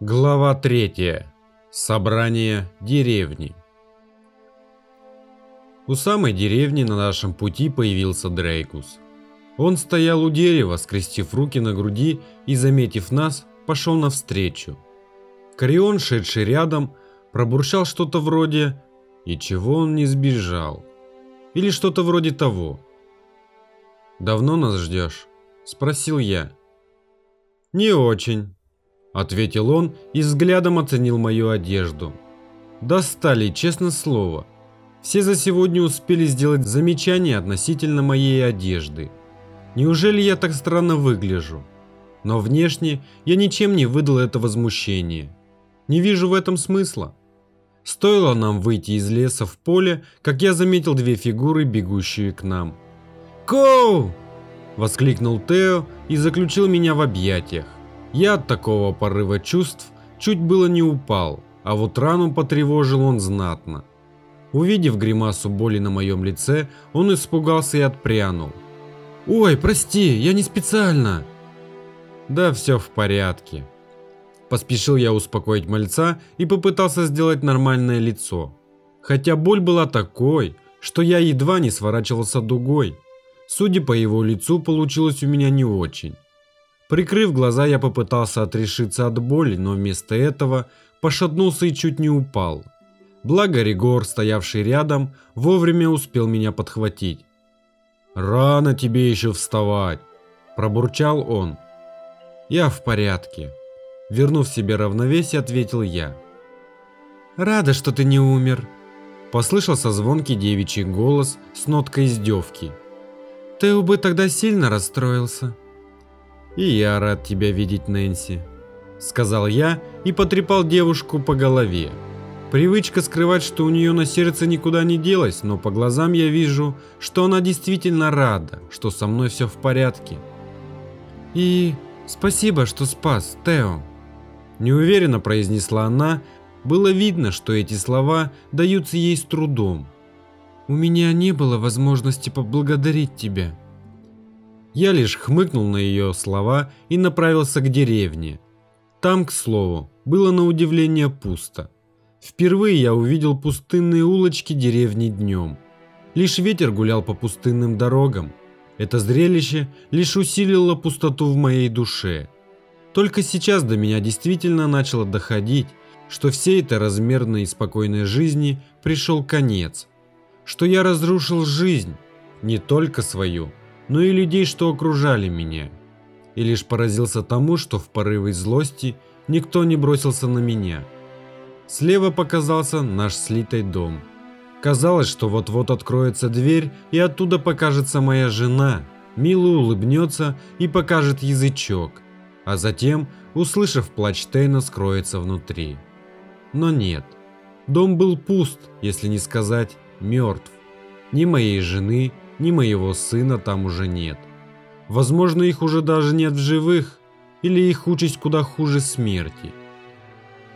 Глава 3. Собрание деревни. У самой деревни на нашем пути появился Дрейкус. Он стоял у дерева, скрестив руки на груди и, заметив нас, пошел навстречу. Корион, шедший рядом, пробурчал что-то вроде «И чего он не сбежал?» Или что-то вроде того. «Давно нас ждешь?» – спросил я. «Не очень», ответил он и взглядом оценил мою одежду. Достали, честно слово. Все за сегодня успели сделать замечания относительно моей одежды. Неужели я так странно выгляжу? Но внешне я ничем не выдал это возмущение. Не вижу в этом смысла. Стоило нам выйти из леса в поле, как я заметил две фигуры, бегущие к нам. «Коу!» – воскликнул Тео и заключил меня в объятиях. Я от такого порыва чувств чуть было не упал, а вот рану потревожил он знатно. Увидев гримасу боли на моем лице, он испугался и отпрянул. «Ой, прости, я не специально!» «Да все в порядке». Поспешил я успокоить мальца и попытался сделать нормальное лицо. Хотя боль была такой, что я едва не сворачивался дугой. Судя по его лицу, получилось у меня не очень. Прикрыв глаза, я попытался отрешиться от боли, но вместо этого пошатнулся и чуть не упал. Благо Ригор, стоявший рядом, вовремя успел меня подхватить. «Рано тебе еще вставать!» – пробурчал он. «Я в порядке», – вернув себе равновесие, ответил я. «Рада, что ты не умер», – послышался звонкий девичий голос с ноткой издевки. «Ты бы тогда сильно расстроился». «И я рад тебя видеть, Нэнси», — сказал я и потрепал девушку по голове. Привычка скрывать, что у нее на сердце никуда не делась, но по глазам я вижу, что она действительно рада, что со мной все в порядке. «И спасибо, что спас, Тео», — неуверенно произнесла она. Было видно, что эти слова даются ей с трудом. «У меня не было возможности поблагодарить тебя». Я лишь хмыкнул на ее слова и направился к деревне. Там, к слову, было на удивление пусто. Впервые я увидел пустынные улочки деревни днем. Лишь ветер гулял по пустынным дорогам. Это зрелище лишь усилило пустоту в моей душе. Только сейчас до меня действительно начало доходить, что всей этой размерной и спокойной жизни пришел конец. Что я разрушил жизнь, не только свою, но и людей, что окружали меня. И лишь поразился тому, что в порыве злости никто не бросился на меня. Слева показался наш слитый дом. Казалось, что вот-вот откроется дверь, и оттуда покажется моя жена, мило улыбнется и покажет язычок, а затем, услышав плач Тейна, скроется внутри. Но нет, дом был пуст, если не сказать мертв. Ни моей жены, ни моего сына там уже нет. Возможно, их уже даже нет в живых, или их участь куда хуже смерти.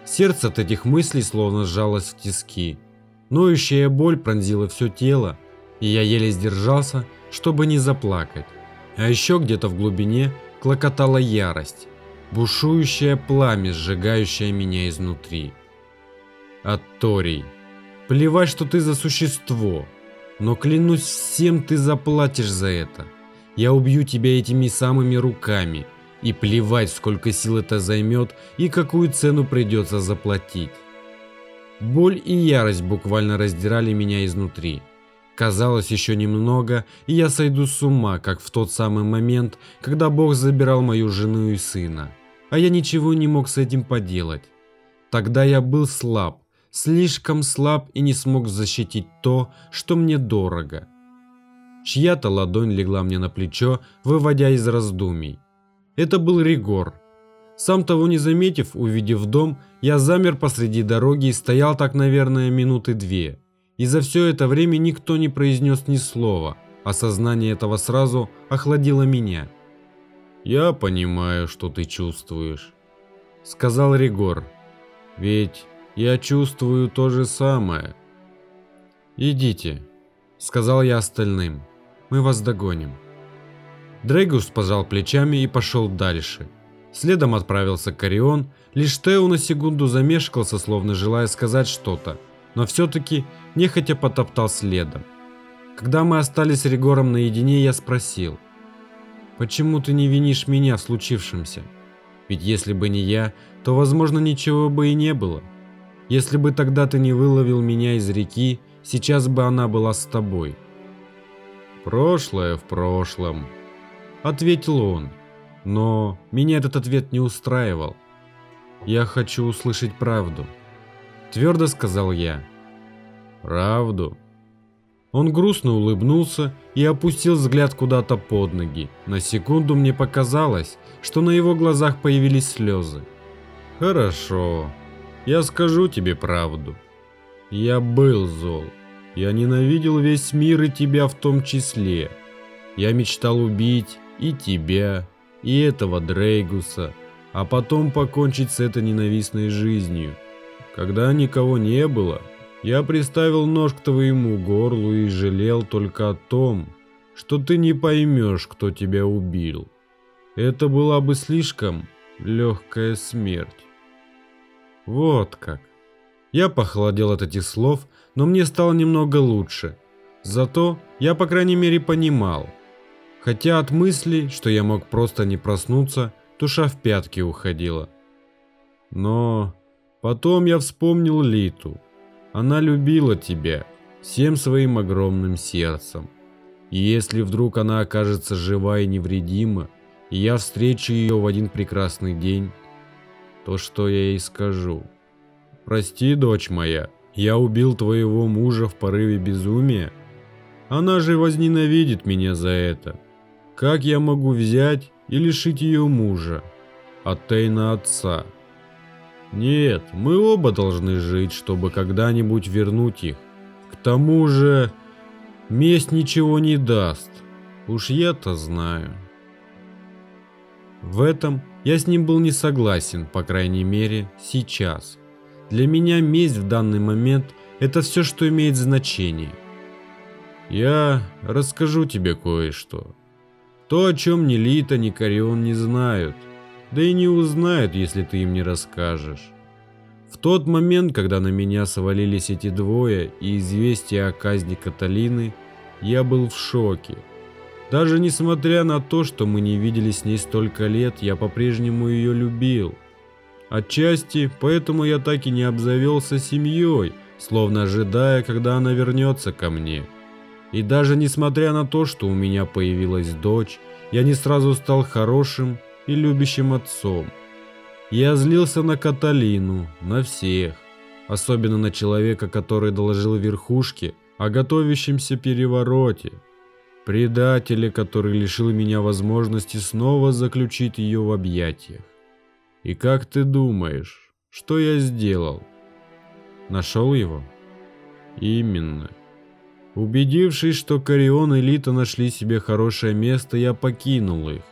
Сердце от этих мыслей словно сжалось в тиски. Ноющая боль пронзила все тело, и я еле сдержался, чтобы не заплакать. А еще где-то в глубине клокотала ярость, бушующее пламя, сжигающее меня изнутри. Атторий, плевать, что ты за существо, но клянусь всем, ты заплатишь за это. Я убью тебя этими самыми руками. И плевать, сколько сил это займет и какую цену придется заплатить. Боль и ярость буквально раздирали меня изнутри. Казалось, еще немного, и я сойду с ума, как в тот самый момент, когда Бог забирал мою жену и сына. А я ничего не мог с этим поделать. Тогда я был слаб, слишком слаб и не смог защитить то, что мне дорого. Чья-то ладонь легла мне на плечо, выводя из раздумий. Это был Ригор. Сам того не заметив, увидев дом, я замер посреди дороги и стоял так, наверное, минуты две. И за все это время никто не произнес ни слова. Осознание этого сразу охладило меня. «Я понимаю, что ты чувствуешь», — сказал Ригор. «Ведь я чувствую то же самое. Идите, сказал я остальным. Мы вас догоним. Дрейгус пожал плечами и пошел дальше. Следом отправился Карион, Лишь Тео на секунду замешкался, словно желая сказать что-то, но все-таки нехотя потоптал следом. Когда мы остались с Ригором наедине, я спросил, «Почему ты не винишь меня в случившемся? Ведь если бы не я, то, возможно, ничего бы и не было. Если бы тогда ты не выловил меня из реки, сейчас бы она была с тобой». «Прошлое в прошлом», — ответил он. Но меня этот ответ не устраивал. «Я хочу услышать правду», — твердо сказал я. «Правду?» Он грустно улыбнулся и опустил взгляд куда-то под ноги. На секунду мне показалось, что на его глазах появились слезы. «Хорошо, я скажу тебе правду. Я был зол. Я ненавидел весь мир и тебя в том числе. Я мечтал убить и тебя, и этого Дрейгуса, а потом покончить с этой ненавистной жизнью. Когда никого не было, я приставил нож к твоему горлу и жалел только о том, что ты не поймешь, кто тебя убил. Это была бы слишком легкая смерть. Вот как. Я похолодел от этих слов, но мне стало немного лучше. Зато я, по крайней мере, понимал. Хотя от мысли, что я мог просто не проснуться, душа в пятки уходила. Но потом я вспомнил Литу. Она любила тебя всем своим огромным сердцем. И если вдруг она окажется жива и невредима, и я встречу ее в один прекрасный день, то что я ей скажу? Прости, дочь моя, я убил твоего мужа в порыве безумия. Она же возненавидит меня за это. Как я могу взять и лишить ее мужа, а Тейна отца? Нет, мы оба должны жить, чтобы когда-нибудь вернуть их. К тому же, месть ничего не даст. Уж я-то знаю. В этом я с ним был не согласен, по крайней мере, сейчас. Для меня месть в данный момент – это все, что имеет значение. Я расскажу тебе кое-что. То, о чем ни Лита, ни Карион не знают – да и не узнают, если ты им не расскажешь. В тот момент, когда на меня свалились эти двое и известие о казни Каталины, я был в шоке. Даже несмотря на то, что мы не виделись с ней столько лет, я по-прежнему ее любил. Отчасти, поэтому я так и не обзавелся семьей, словно ожидая, когда она вернется ко мне. И даже несмотря на то, что у меня появилась дочь, я не сразу стал хорошим и любящим отцом. Я злился на Каталину, на всех, особенно на человека, который доложил верхушке о готовящемся перевороте, предателя, который лишил меня возможности снова заключить ее в объятиях. И как ты думаешь, что я сделал? Нашел его? Именно. Убедившись, что Карион и Лита нашли себе хорошее место, я покинул их.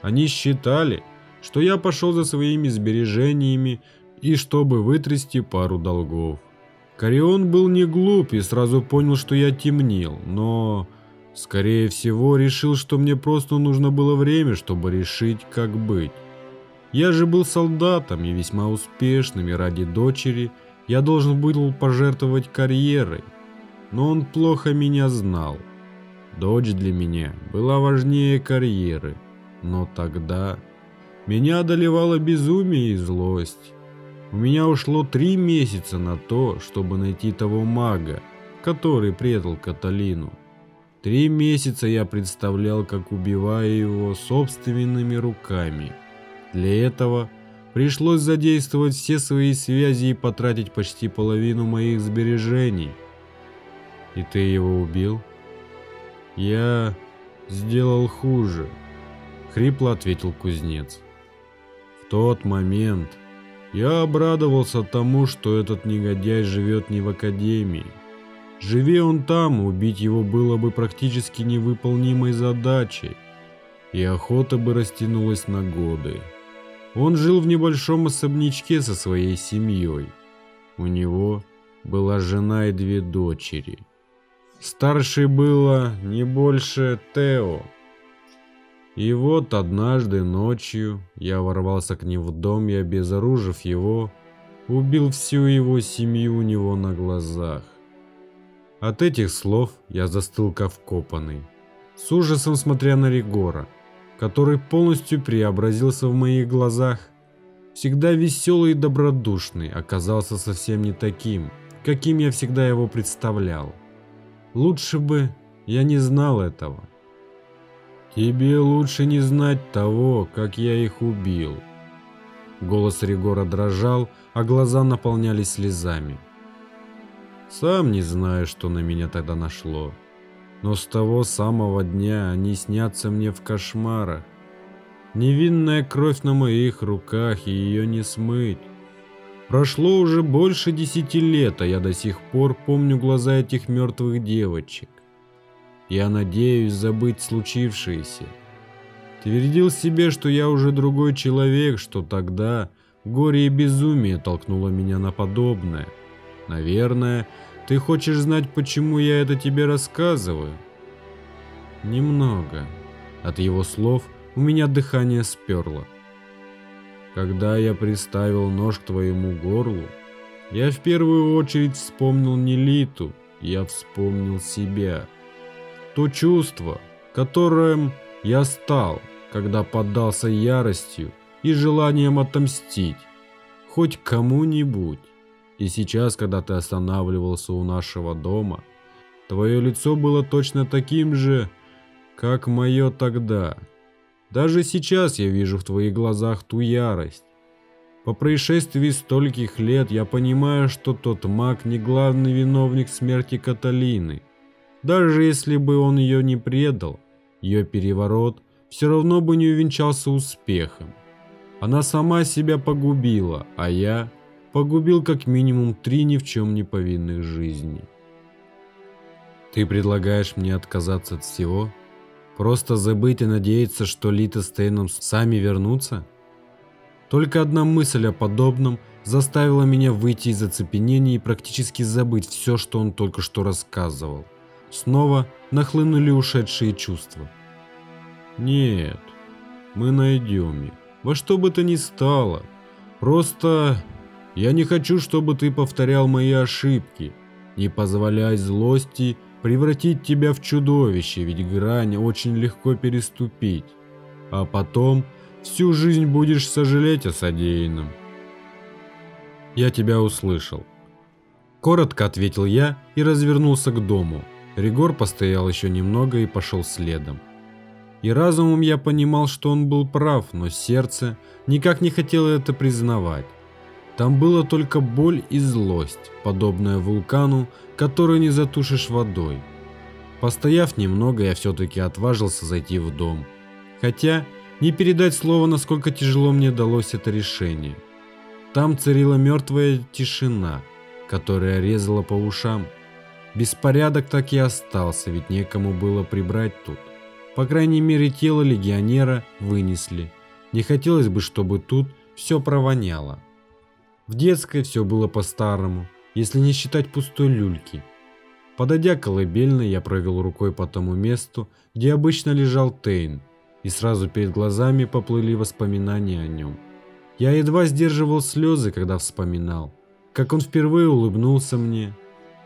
Они считали, что я пошел за своими сбережениями и чтобы вытрясти пару долгов. Карион был не глуп и сразу понял, что я темнил, но, скорее всего, решил, что мне просто нужно было время, чтобы решить, как быть. Я же был солдатом и весьма успешным, и ради дочери я должен был пожертвовать карьерой. Но он плохо меня знал. Дочь для меня была важнее карьеры. Но тогда меня одолевало безумие и злость. У меня ушло три месяца на то, чтобы найти того мага, который предал Каталину. Три месяца я представлял, как убиваю его собственными руками. Для этого пришлось задействовать все свои связи и потратить почти половину моих сбережений. И ты его убил? Я сделал хуже хрипло ответил кузнец. В тот момент я обрадовался тому, что этот негодяй живет не в академии. Живи он там, убить его было бы практически невыполнимой задачей, и охота бы растянулась на годы. Он жил в небольшом особнячке со своей семьей. У него была жена и две дочери. Старшей было не больше Тео, И вот однажды ночью я ворвался к нему в дом и, обезоружив его, убил всю его семью у него на глазах. От этих слов я застыл как вкопанный, с ужасом смотря на Ригора, который полностью преобразился в моих глазах. Всегда веселый и добродушный оказался совсем не таким, каким я всегда его представлял. Лучше бы я не знал этого. Тебе лучше не знать того, как я их убил. Голос Ригора дрожал, а глаза наполнялись слезами. Сам не знаю, что на меня тогда нашло. Но с того самого дня они снятся мне в кошмарах. Невинная кровь на моих руках, и ее не смыть. Прошло уже больше десяти лет, а я до сих пор помню глаза этих мертвых девочек. Я надеюсь забыть случившееся. Твердил себе, что я уже другой человек, что тогда горе и безумие толкнуло меня на подобное. Наверное, ты хочешь знать, почему я это тебе рассказываю? Немного. От его слов у меня дыхание сперло. Когда я приставил нож к твоему горлу, я в первую очередь вспомнил не Литу, я вспомнил себя то чувство, которым я стал, когда поддался яростью и желанием отомстить хоть кому-нибудь. И сейчас, когда ты останавливался у нашего дома, твое лицо было точно таким же, как мое тогда. Даже сейчас я вижу в твоих глазах ту ярость. По происшествии стольких лет я понимаю, что тот маг не главный виновник смерти Каталины – даже если бы он ее не предал, ее переворот все равно бы не увенчался успехом. Она сама себя погубила, а я погубил как минимум три ни в чем не повинных жизней. Ты предлагаешь мне отказаться от всего? Просто забыть и надеяться, что Лита с Тейном сами вернутся? Только одна мысль о подобном заставила меня выйти из оцепенения и практически забыть все, что он только что рассказывал. Снова нахлынули ушедшие чувства. Нет, мы найдем их. Во что бы то ни стало. Просто я не хочу, чтобы ты повторял мои ошибки. Не позволяй злости превратить тебя в чудовище, ведь грань очень легко переступить. А потом всю жизнь будешь сожалеть о содеянном. Я тебя услышал. Коротко ответил я и развернулся к дому. Ригор постоял еще немного и пошел следом. И разумом я понимал, что он был прав, но сердце никак не хотело это признавать. Там было только боль и злость, подобная вулкану, которую не затушишь водой. Постояв немного, я все-таки отважился зайти в дом. Хотя, не передать слово, насколько тяжело мне далось это решение. Там царила мертвая тишина, которая резала по ушам. Беспорядок так и остался, ведь некому было прибрать тут. По крайней мере, тело легионера вынесли. Не хотелось бы, чтобы тут все провоняло. В детской все было по-старому, если не считать пустой люльки. Подойдя к колыбельной, я провел рукой по тому месту, где обычно лежал Тейн, и сразу перед глазами поплыли воспоминания о нем. Я едва сдерживал слезы, когда вспоминал, как он впервые улыбнулся мне,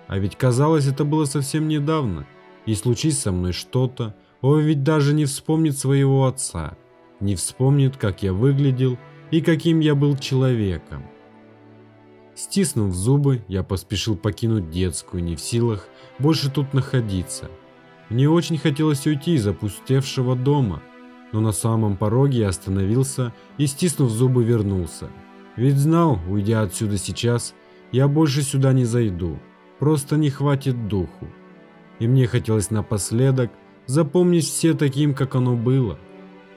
а ведь казалось, это было совсем недавно. И случись со мной что-то, он ведь даже не вспомнит своего отца, не вспомнит, как я выглядел и каким я был человеком. Стиснув зубы, я поспешил покинуть детскую, не в силах больше тут находиться. Мне очень хотелось уйти из опустевшего дома, но на самом пороге я остановился и, стиснув зубы, вернулся. Ведь знал, уйдя отсюда сейчас, я больше сюда не зайду просто не хватит духу. И мне хотелось напоследок запомнить все таким, как оно было.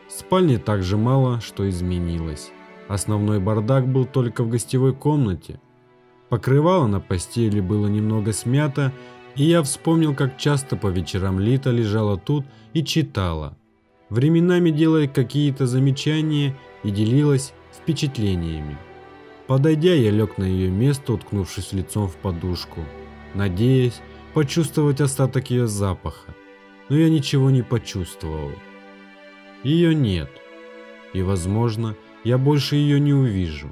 В спальне так же мало, что изменилось. Основной бардак был только в гостевой комнате. Покрывало на постели было немного смято, и я вспомнил, как часто по вечерам Лита лежала тут и читала, временами делая какие-то замечания и делилась впечатлениями. Подойдя, я лег на ее место, уткнувшись лицом в подушку надеясь почувствовать остаток ее запаха, но я ничего не почувствовал. Ее нет. И, возможно, я больше ее не увижу.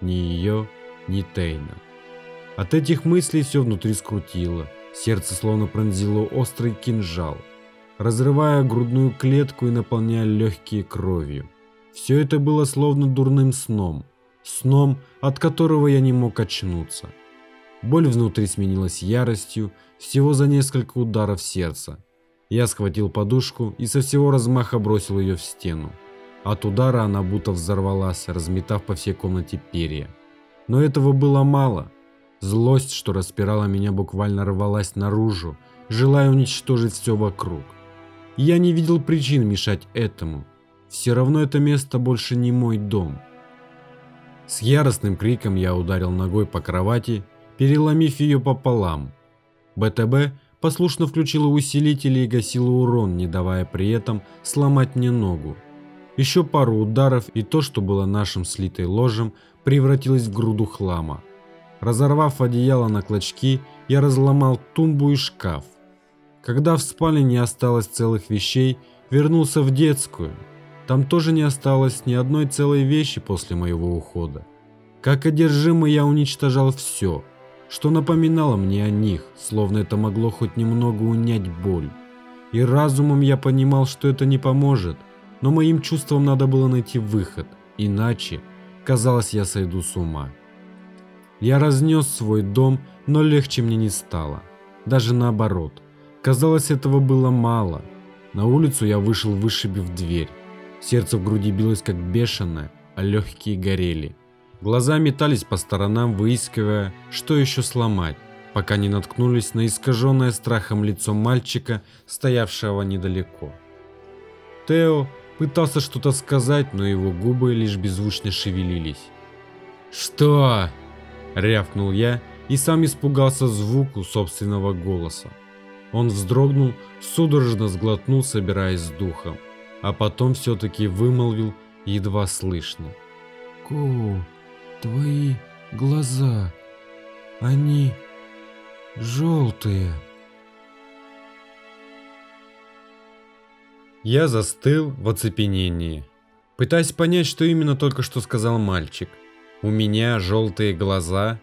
Ни ее, ни Тейна. От этих мыслей все внутри скрутило. Сердце словно пронзило острый кинжал, разрывая грудную клетку и наполняя легкие кровью. Все это было словно дурным сном. Сном, от которого я не мог очнуться. Боль внутри сменилась яростью всего за несколько ударов сердца. Я схватил подушку и со всего размаха бросил ее в стену. От удара она будто взорвалась, разметав по всей комнате перья. Но этого было мало. Злость, что распирала меня, буквально рвалась наружу, желая уничтожить все вокруг. Я не видел причин мешать этому. Все равно это место больше не мой дом. С яростным криком я ударил ногой по кровати, переломив ее пополам. БТБ послушно включила усилители и гасила урон, не давая при этом сломать мне ногу. Еще пару ударов и то, что было нашим слитой ложем, превратилось в груду хлама. Разорвав одеяло на клочки, я разломал тумбу и шкаф. Когда в спальне не осталось целых вещей, вернулся в детскую. Там тоже не осталось ни одной целой вещи после моего ухода. Как одержимый я уничтожал все, что напоминало мне о них, словно это могло хоть немного унять боль. И разумом я понимал, что это не поможет – но моим чувствам надо было найти выход, иначе, казалось, я сойду с ума. Я разнес свой дом, но легче мне не стало. Даже наоборот. Казалось, этого было мало. На улицу я вышел, вышибив дверь. Сердце в груди билось как бешеное, а легкие горели. Глаза метались по сторонам, выискивая, что еще сломать, пока не наткнулись на искаженное страхом лицо мальчика, стоявшего недалеко. Тео Пытался что-то сказать, но его губы лишь беззвучно шевелились. «Что?» – рявкнул я и сам испугался звуку собственного голоса. Он вздрогнул, судорожно сглотнул, собираясь с духом, а потом все-таки вымолвил едва слышно. «Коу, твои глаза, они желтые». Я застыл в оцепенении, пытаясь понять, что именно только что сказал мальчик. У меня желтые глаза?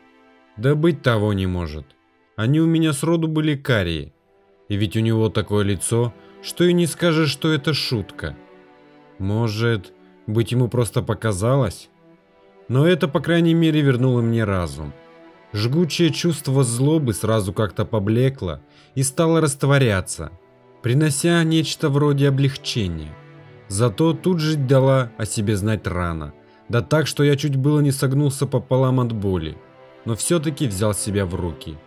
Да быть того не может. Они у меня сроду были карие. И ведь у него такое лицо, что и не скажешь, что это шутка. Может, быть ему просто показалось? Но это, по крайней мере, вернуло мне разум. Жгучее чувство злобы сразу как-то поблекло и стало растворяться – принося нечто вроде облегчения. Зато тут же дала о себе знать рано, да так, что я чуть было не согнулся пополам от боли, но все-таки взял себя в руки.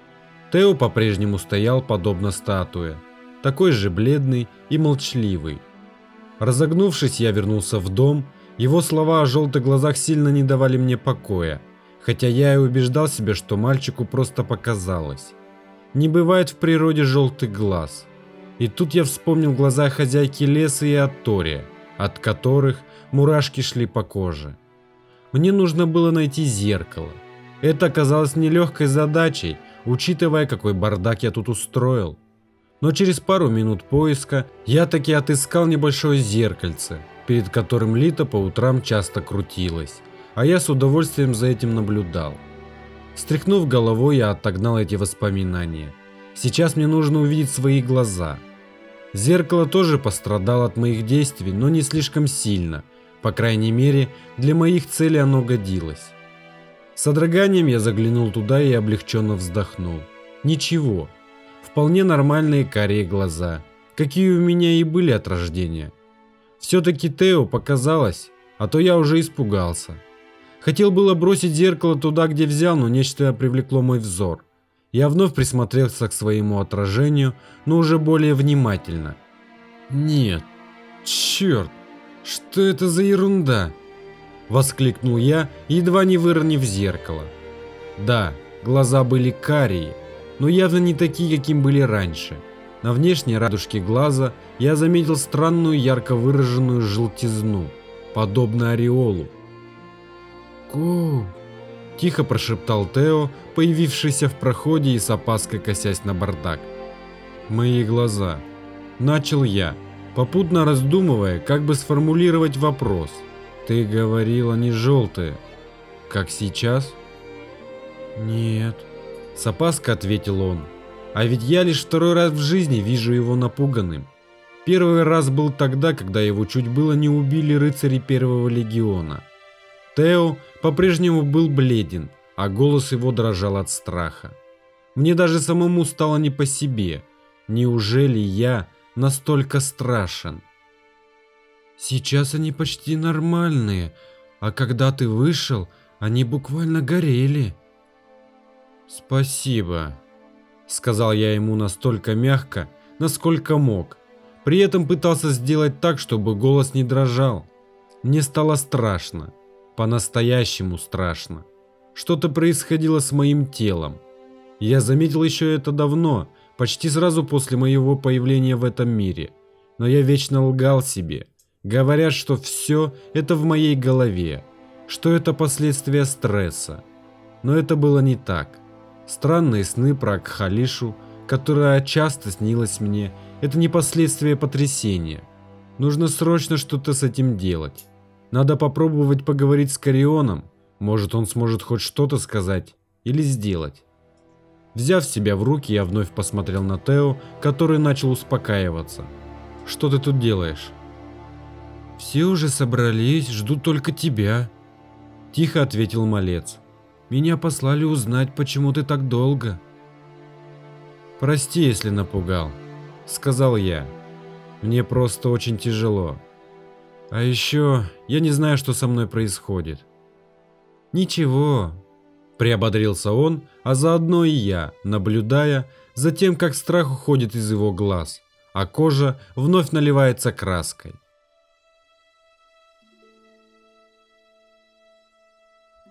Тео по-прежнему стоял подобно статуе, такой же бледный и молчаливый. Разогнувшись, я вернулся в дом, его слова о желтых глазах сильно не давали мне покоя, хотя я и убеждал себя, что мальчику просто показалось. Не бывает в природе желтых глаз – и тут я вспомнил глаза хозяйки леса и Аттория, от которых мурашки шли по коже. Мне нужно было найти зеркало. Это оказалось нелегкой задачей, учитывая, какой бардак я тут устроил. Но через пару минут поиска я таки отыскал небольшое зеркальце, перед которым Лита по утрам часто крутилась, а я с удовольствием за этим наблюдал. Стряхнув головой, я отогнал эти воспоминания – Сейчас мне нужно увидеть свои глаза. Зеркало тоже пострадало от моих действий, но не слишком сильно. По крайней мере, для моих целей оно годилось. С содроганием я заглянул туда и облегченно вздохнул. Ничего. Вполне нормальные карие глаза, какие у меня и были от рождения. Все-таки Тео показалось, а то я уже испугался. Хотел было бросить зеркало туда, где взял, но нечто привлекло мой взор. Я вновь присмотрелся к своему отражению, но уже более внимательно. «Нет, черт, что это за ерунда?» Воскликнул я, едва не выронив зеркало. Да, глаза были карие, но явно не такие, каким были раньше. На внешней радужке глаза я заметил странную ярко выраженную желтизну, подобно ореолу. «Коу, Тихо прошептал Тео, появившийся в проходе и с опаской косясь на бардак. Мои глаза. Начал я. Попутно раздумывая, как бы сформулировать вопрос. «Ты говорила не желтые, как сейчас?» «Нет», — с опаской ответил он. «А ведь я лишь второй раз в жизни вижу его напуганным. Первый раз был тогда, когда его чуть было не убили рыцари Первого Легиона. Тео по-прежнему был бледен, а голос его дрожал от страха. Мне даже самому стало не по себе. Неужели я настолько страшен? Сейчас они почти нормальные, а когда ты вышел, они буквально горели. Спасибо, сказал я ему настолько мягко, насколько мог. При этом пытался сделать так, чтобы голос не дрожал. Мне стало страшно, по-настоящему страшно. Что-то происходило с моим телом. Я заметил еще это давно, почти сразу после моего появления в этом мире. Но я вечно лгал себе. Говорят, что все это в моей голове, что это последствия стресса. Но это было не так. Странные сны про Акхалишу, которая часто снилась мне, это не последствия потрясения. Нужно срочно что-то с этим делать. Надо попробовать поговорить с Карионом, может он сможет хоть что-то сказать или сделать. Взяв себя в руки, я вновь посмотрел на Тео, который начал успокаиваться. «Что ты тут делаешь?» «Все уже собрались, ждут только тебя», – тихо ответил малец. «Меня послали узнать, почему ты так долго». «Прости, если напугал», – сказал я. «Мне просто очень тяжело. А еще я не знаю, что со мной происходит». «Ничего», – приободрился он, а заодно и я, наблюдая за тем, как страх уходит из его глаз, а кожа вновь наливается краской.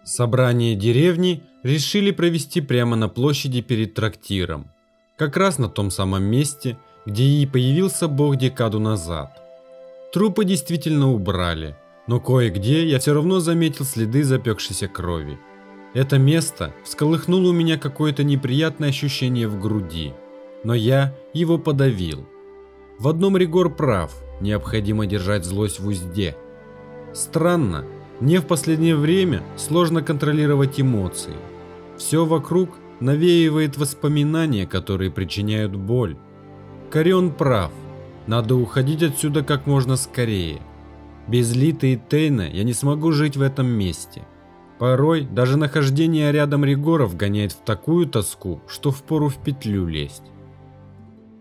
Собрание деревни решили провести прямо на площади перед трактиром, как раз на том самом месте, где и появился бог декаду назад. Трупы действительно убрали, но кое-где я все равно заметил следы запекшейся крови. Это место всколыхнуло у меня какое-то неприятное ощущение в груди, но я его подавил. В одном Ригор прав, необходимо держать злость в узде. Странно, мне в последнее время сложно контролировать эмоции. Все вокруг навеивает воспоминания, которые причиняют боль. Карион прав, надо уходить отсюда как можно скорее. Без Литы и Тейна я не смогу жить в этом месте. Порой даже нахождение рядом Ригоров гоняет в такую тоску, что впору в петлю лезть.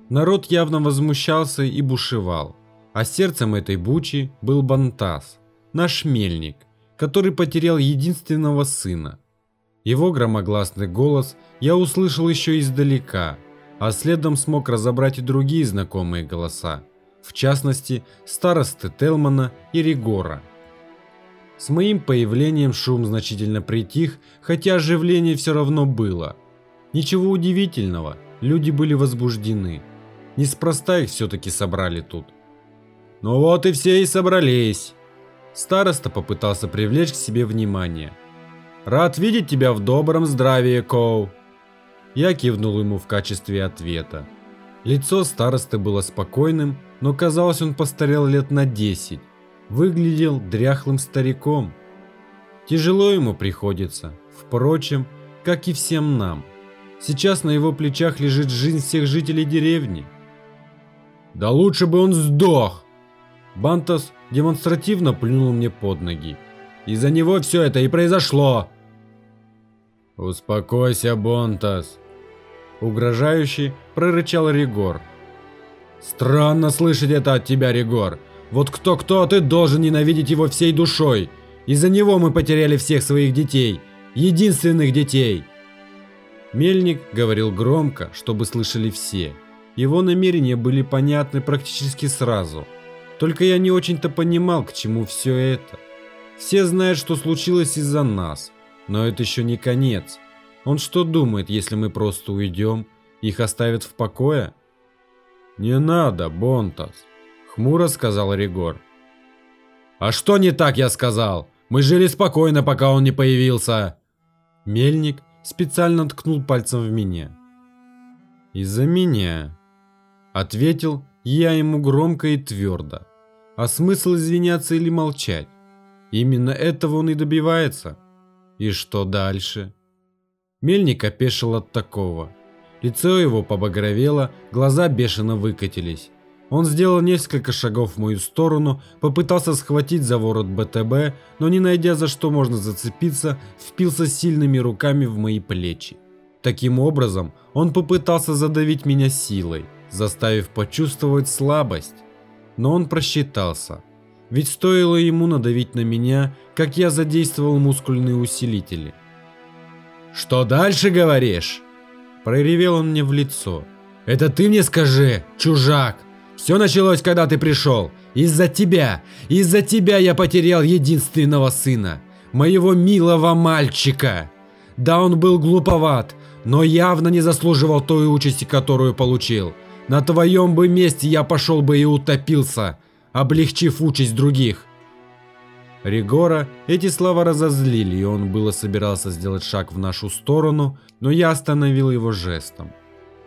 Народ явно возмущался и бушевал, а сердцем этой бучи был Бантас, наш мельник, который потерял единственного сына. Его громогласный голос я услышал еще издалека, а следом смог разобрать и другие знакомые голоса в частности старосты Телмана и Ригора. С моим появлением шум значительно притих, хотя оживление все равно было. Ничего удивительного, люди были возбуждены. Неспроста их все-таки собрали тут. Ну вот и все и собрались. Староста попытался привлечь к себе внимание. Рад видеть тебя в добром здравии, Коу. Я кивнул ему в качестве ответа. Лицо старосты было спокойным, но казалось, он постарел лет на 10. Выглядел дряхлым стариком. Тяжело ему приходится, впрочем, как и всем нам. Сейчас на его плечах лежит жизнь всех жителей деревни. Да лучше бы он сдох! Бантас демонстративно плюнул мне под ноги. Из-за него все это и произошло. Успокойся, Бонтас. Угрожающе прорычал Ригор. Странно слышать это от тебя, Ригор. Вот кто-кто, а ты должен ненавидеть его всей душой. Из-за него мы потеряли всех своих детей. Единственных детей. Мельник говорил громко, чтобы слышали все. Его намерения были понятны практически сразу. Только я не очень-то понимал, к чему все это. Все знают, что случилось из-за нас. Но это еще не конец. Он что думает, если мы просто уйдем? Их оставят в покое? «Не надо, Бонтас», — хмуро сказал Ригор. «А что не так, я сказал? Мы жили спокойно, пока он не появился». Мельник специально ткнул пальцем в меня. «Из-за меня», — ответил Я ему громко и твердо. А смысл извиняться или молчать? Именно этого он и добивается. И что дальше? Мельник опешил от такого. Лицо его побагровело, глаза бешено выкатились. Он сделал несколько шагов в мою сторону, попытался схватить за ворот БТБ, но не найдя за что можно зацепиться, впился сильными руками в мои плечи. Таким образом, он попытался задавить меня силой, заставив почувствовать слабость. Но он просчитался. Ведь стоило ему надавить на меня, как я задействовал мускульные усилители. «Что дальше говоришь?» Проревел он мне в лицо. «Это ты мне скажи, чужак!» Все началось, когда ты пришел. Из-за тебя, из-за тебя я потерял единственного сына. Моего милого мальчика. Да, он был глуповат, но явно не заслуживал той участи, которую получил. На твоем бы месте я пошел бы и утопился, облегчив участь других. Ригора эти слова разозлили, и он было собирался сделать шаг в нашу сторону, но я остановил его жестом.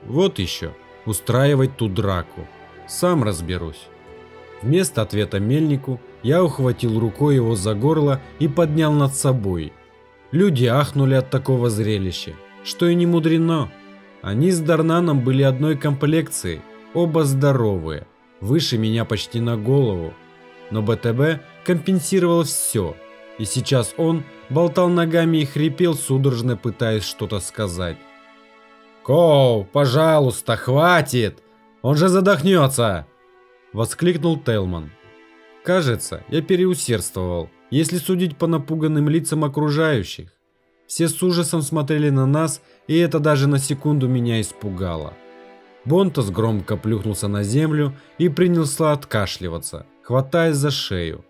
Вот еще, устраивать ту драку. Сам разберусь. Вместо ответа мельнику я ухватил рукой его за горло и поднял над собой. Люди ахнули от такого зрелища, что и не мудрено. Они с Дарнаном были одной комплекции, оба здоровые, выше меня почти на голову. Но БТБ компенсировал все, и сейчас он болтал ногами и хрипел, судорожно пытаясь что-то сказать. «Коу, пожалуйста, хватит!» Он же задохнется!» Воскликнул Телман. Кажется, я переусердствовал, если судить по напуганным лицам окружающих. Все с ужасом смотрели на нас, и это даже на секунду меня испугало. Бонтас громко плюхнулся на землю и принялся откашливаться, хватаясь за шею.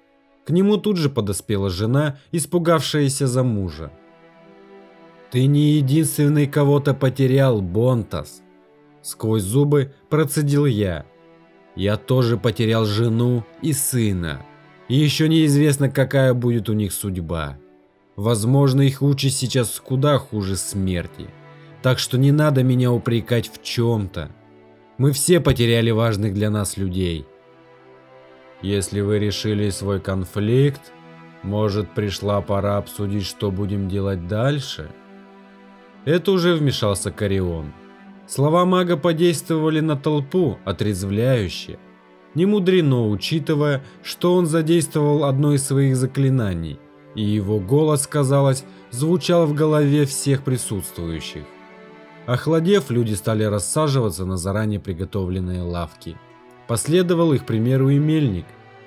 К нему тут же подоспела жена, испугавшаяся за мужа. «Ты не единственный кого-то потерял, Бонтас. Сквозь зубы процедил я. Я тоже потерял жену и сына. И еще неизвестно, какая будет у них судьба. Возможно, их участь сейчас куда хуже смерти. Так что не надо меня упрекать в чем-то. Мы все потеряли важных для нас людей. Если вы решили свой конфликт, может пришла пора обсудить, что будем делать дальше? Это уже вмешался Карион. Слова мага подействовали на толпу отрезвляюще. Не мудрено, учитывая, что он задействовал одно из своих заклинаний, и его голос, казалось, звучал в голове всех присутствующих. Охладев, люди стали рассаживаться на заранее приготовленные лавки. Последовал их примеру и мельник,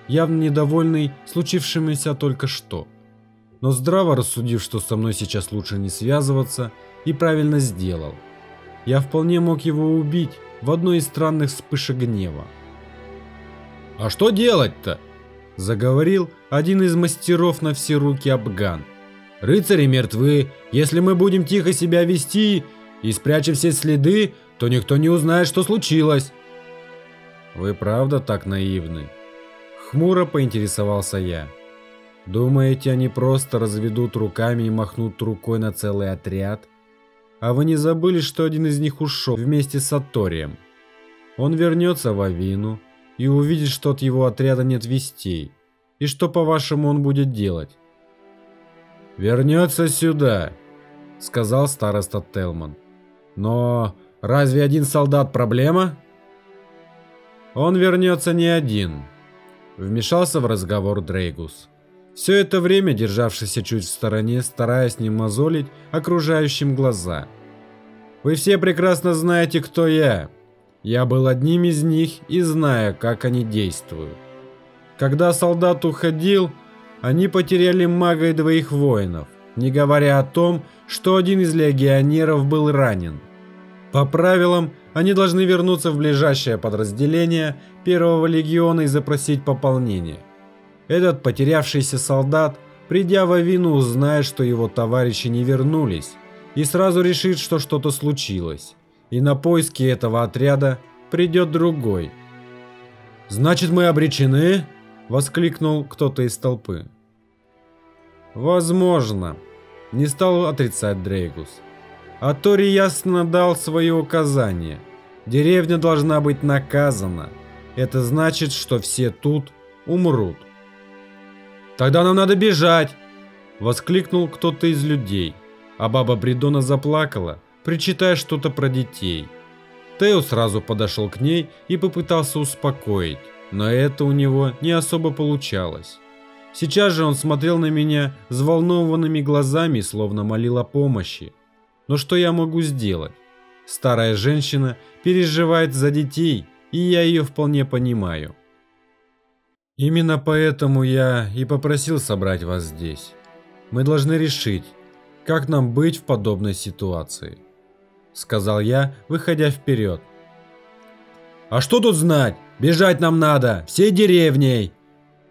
явно недовольный случившимся только что. Но здраво рассудив, что со мной сейчас лучше не связываться, и правильно сделал – я вполне мог его убить в одной из странных вспышек гнева. «А что делать-то?» – заговорил один из мастеров на все руки Абган. «Рыцари мертвы, если мы будем тихо себя вести и спрячем все следы, то никто не узнает, что случилось». «Вы правда так наивны?» Хмуро поинтересовался я. «Думаете, они просто разведут руками и махнут рукой на целый отряд?» А вы не забыли, что один из них ушел вместе с Аторием? Он вернется в Авину и увидит, что от его отряда нет вестей. И что, по-вашему, он будет делать? «Вернется сюда», — сказал староста Телман. «Но разве один солдат проблема?» «Он вернется не один», — вмешался в разговор Дрейгус. Все это время державшийся чуть в стороне, стараясь не мозолить окружающим глаза. Вы все прекрасно знаете, кто я. Я был одним из них и знаю, как они действуют. Когда солдат уходил, они потеряли мага и двоих воинов, не говоря о том, что один из легионеров был ранен. По правилам, они должны вернуться в ближайшее подразделение первого легиона и запросить пополнение. Этот потерявшийся солдат, придя в Авину, узнает, что его товарищи не вернулись, и сразу решит, что что-то случилось. И на поиски этого отряда придет другой. «Значит, мы обречены?» – воскликнул кто-то из толпы. «Возможно», – не стал отрицать Дрейгус. А Тори ясно дал свои указания. Деревня должна быть наказана. это значит, что все тут умрут. «Тогда нам надо бежать!» – воскликнул кто-то из людей, а баба Бридона заплакала, причитая что-то про детей. Тео сразу подошел к ней и попытался успокоить, но это у него не особо получалось. Сейчас же он смотрел на меня взволнованными глазами, словно молил о помощи. Но что я могу сделать? Старая женщина переживает за детей, и я ее вполне понимаю. Именно поэтому я и попросил собрать вас здесь. Мы должны решить, как нам быть в подобной ситуации, сказал я, выходя вперед. А что тут знать? Бежать нам надо, всей деревней,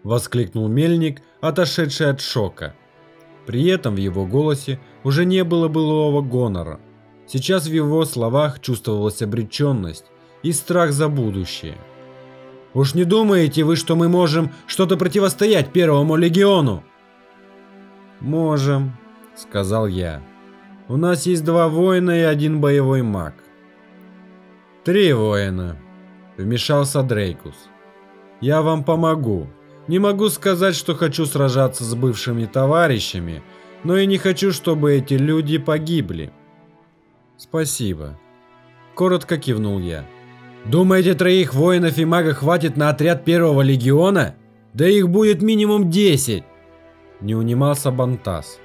воскликнул мельник, отошедший от шока. При этом в его голосе уже не было былого гонора. Сейчас в его словах чувствовалась обреченность и страх за будущее. Уж не думаете вы, что мы можем что-то противостоять Первому легиону? Можем, сказал я. У нас есть два воина и один боевой маг. Три воина, вмешался Дрейкус. Я вам помогу. Не могу сказать, что хочу сражаться с бывшими товарищами, но и не хочу, чтобы эти люди погибли. Спасибо. Коротко кивнул я. Думаете, троих воинов и мага хватит на отряд первого легиона? Да их будет минимум 10. Не унимался Бантас.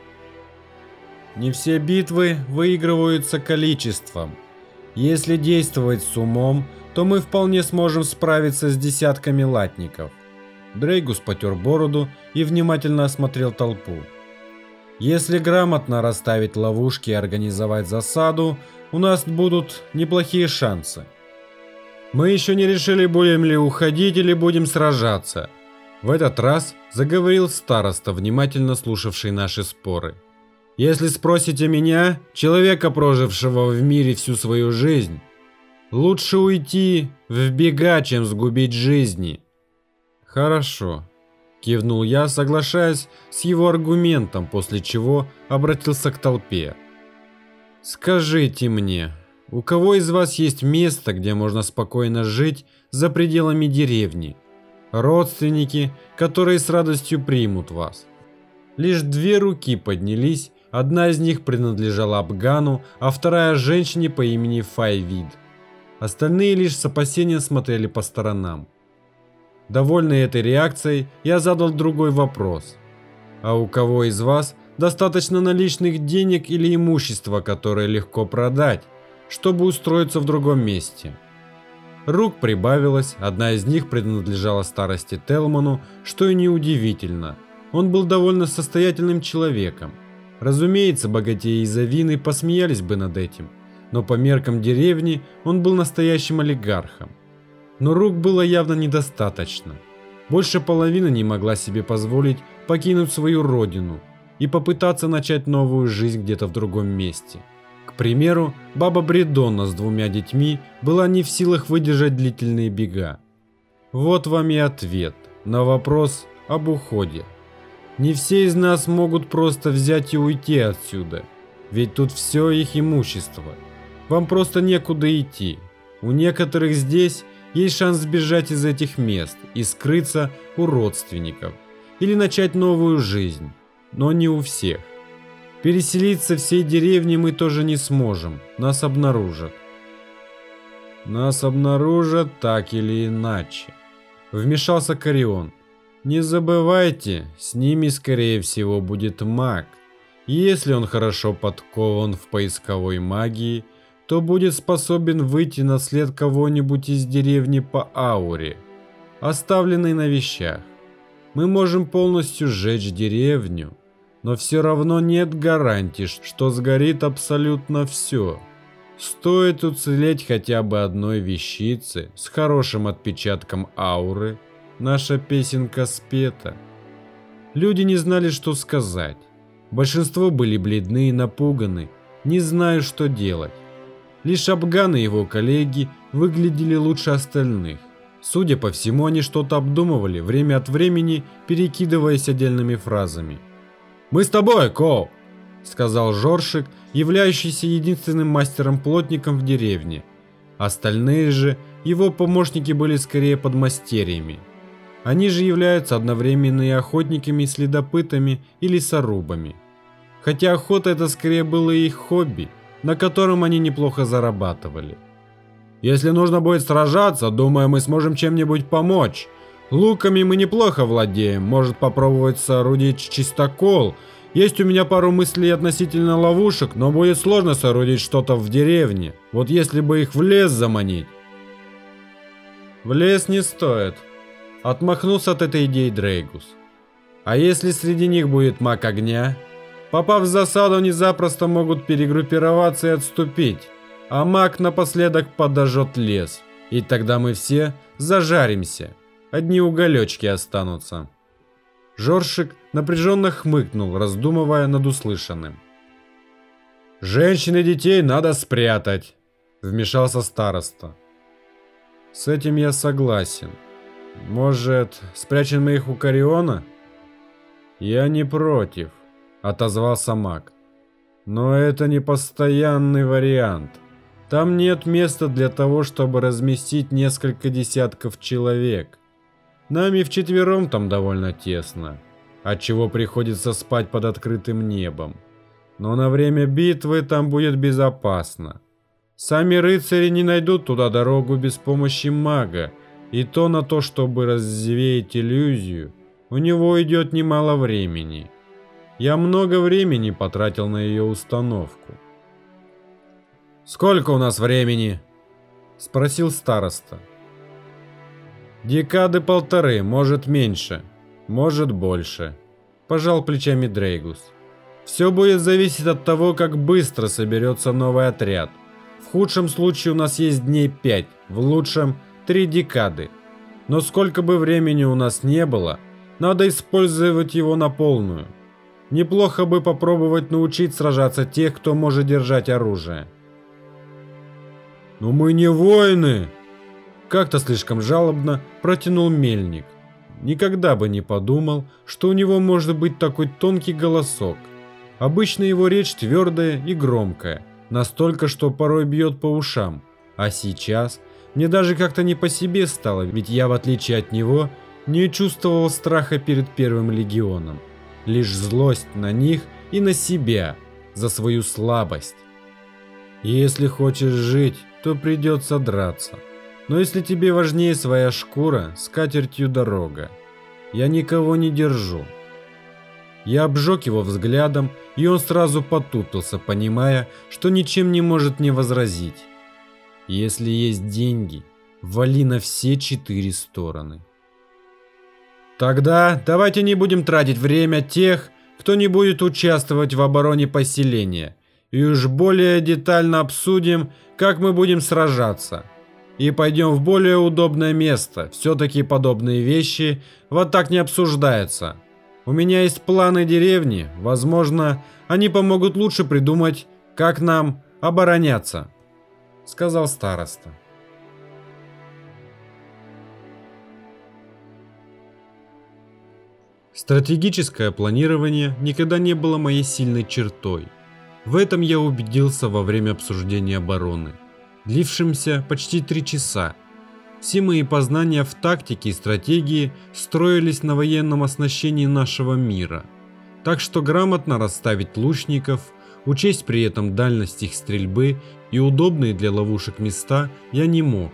Не все битвы выигрываются количеством. Если действовать с умом, то мы вполне сможем справиться с десятками латников. Дрейгус потер бороду и внимательно осмотрел толпу. Если грамотно расставить ловушки и организовать засаду, у нас будут неплохие шансы. Мы еще не решили, будем ли уходить или будем сражаться. В этот раз заговорил староста, внимательно слушавший наши споры. Если спросите меня, человека, прожившего в мире всю свою жизнь, лучше уйти в бега, чем сгубить жизни. Хорошо, кивнул я, соглашаясь с его аргументом, после чего обратился к толпе. Скажите мне, у кого из вас есть место, где можно спокойно жить за пределами деревни? Родственники, которые с радостью примут вас. Лишь две руки поднялись, одна из них принадлежала Абгану, а вторая женщине по имени Файвид. Остальные лишь с опасением смотрели по сторонам. Довольный этой реакцией, я задал другой вопрос. А у кого из вас достаточно наличных денег или имущества, которое легко продать? Чтобы устроиться в другом месте. Рук прибавилось, одна из них принадлежала старости Телману, что и неудивительно. Он был довольно состоятельным человеком. Разумеется, богатеи из Авины посмеялись бы над этим, но по меркам деревни он был настоящим олигархом. Но рук было явно недостаточно. Больше половины не могла себе позволить покинуть свою родину и попытаться начать новую жизнь где-то в другом месте – к примеру, баба Бредонна с двумя детьми была не в силах выдержать длительные бега. Вот вам и ответ на вопрос об уходе. Не все из нас могут просто взять и уйти отсюда, ведь тут все их имущество. Вам просто некуда идти. У некоторых здесь есть шанс сбежать из этих мест и скрыться у родственников или начать новую жизнь, но не у всех. Переселиться всей деревни мы тоже не сможем, нас обнаружат. Нас обнаружат так или иначе. Вмешался Корион. Не забывайте, с ними скорее всего будет маг. Если он хорошо подкован в поисковой магии, то будет способен выйти на след кого-нибудь из деревни по ауре, оставленной на вещах. Мы можем полностью сжечь деревню, но все равно нет гарантии, что сгорит абсолютно все. Стоит уцелеть хотя бы одной вещице с хорошим отпечатком ауры, наша песенка спета. Люди не знали, что сказать. Большинство были бледны и напуганы, не зная, что делать. Лишь Абган и его коллеги выглядели лучше остальных. Судя по всему, они что-то обдумывали, время от времени перекидываясь отдельными фразами – «Мы с тобой, Коу!» — сказал Жоршик, являющийся единственным мастером-плотником в деревне. Остальные же его помощники были скорее подмастерьями. Они же являются одновременно и охотниками, и следопытами и лесорубами. Хотя охота это скорее было их хобби, на котором они неплохо зарабатывали. Если нужно будет сражаться, думаю, мы сможем чем-нибудь помочь. Луками мы неплохо владеем, может попробовать соорудить чистокол. Есть у меня пару мыслей относительно ловушек, но будет сложно соорудить что-то в деревне. Вот если бы их в лес заманить. В лес не стоит. Отмахнулся от этой идеи Дрейгус. А если среди них будет маг огня? Попав в засаду, они запросто могут перегруппироваться и отступить а маг напоследок подожжет лес, и тогда мы все зажаримся, одни уголечки останутся. Жоршик напряженно хмыкнул, раздумывая над услышанным. «Женщин и детей надо спрятать», — вмешался староста. «С этим я согласен. Может, спрячем мы их у Кариона?» «Я не против», — отозвался маг. «Но это не постоянный вариант. Там нет места для того, чтобы разместить несколько десятков человек. Нам и вчетвером там довольно тесно, отчего приходится спать под открытым небом. Но на время битвы там будет безопасно. Сами рыцари не найдут туда дорогу без помощи мага, и то на то, чтобы развеять иллюзию, у него идет немало времени. Я много времени потратил на ее установку. «Сколько у нас времени?» – спросил староста. «Декады полторы, может меньше, может больше», – пожал плечами Дрейгус. «Все будет зависеть от того, как быстро соберется новый отряд. В худшем случае у нас есть дней пять, в лучшем – три декады. Но сколько бы времени у нас не было, надо использовать его на полную. Неплохо бы попробовать научить сражаться тех, кто может держать оружие. «Но мы не воины!» Как-то слишком жалобно протянул мельник. Никогда бы не подумал, что у него может быть такой тонкий голосок. Обычно его речь твердая и громкая, настолько, что порой бьет по ушам. А сейчас мне даже как-то не по себе стало, ведь я, в отличие от него, не чувствовал страха перед первым легионом. Лишь злость на них и на себя за свою слабость. Если хочешь жить, то придется драться. Но если тебе важнее своя шкура, с катертью дорога. Я никого не держу. Я обжег его взглядом, и он сразу потупился, понимая, что ничем не может мне возразить. Если есть деньги, вали на все четыре стороны. Тогда давайте не будем тратить время тех, кто не будет участвовать в обороне поселения – и уж более детально обсудим, как мы будем сражаться. И пойдем в более удобное место. Все-таки подобные вещи вот так не обсуждаются. У меня есть планы деревни. Возможно, они помогут лучше придумать, как нам обороняться. Сказал староста. Стратегическое планирование никогда не было моей сильной чертой – в этом я убедился во время обсуждения обороны, длившимся почти три часа. Все мои познания в тактике и стратегии строились на военном оснащении нашего мира. Так что грамотно расставить лучников, учесть при этом дальность их стрельбы и удобные для ловушек места я не мог.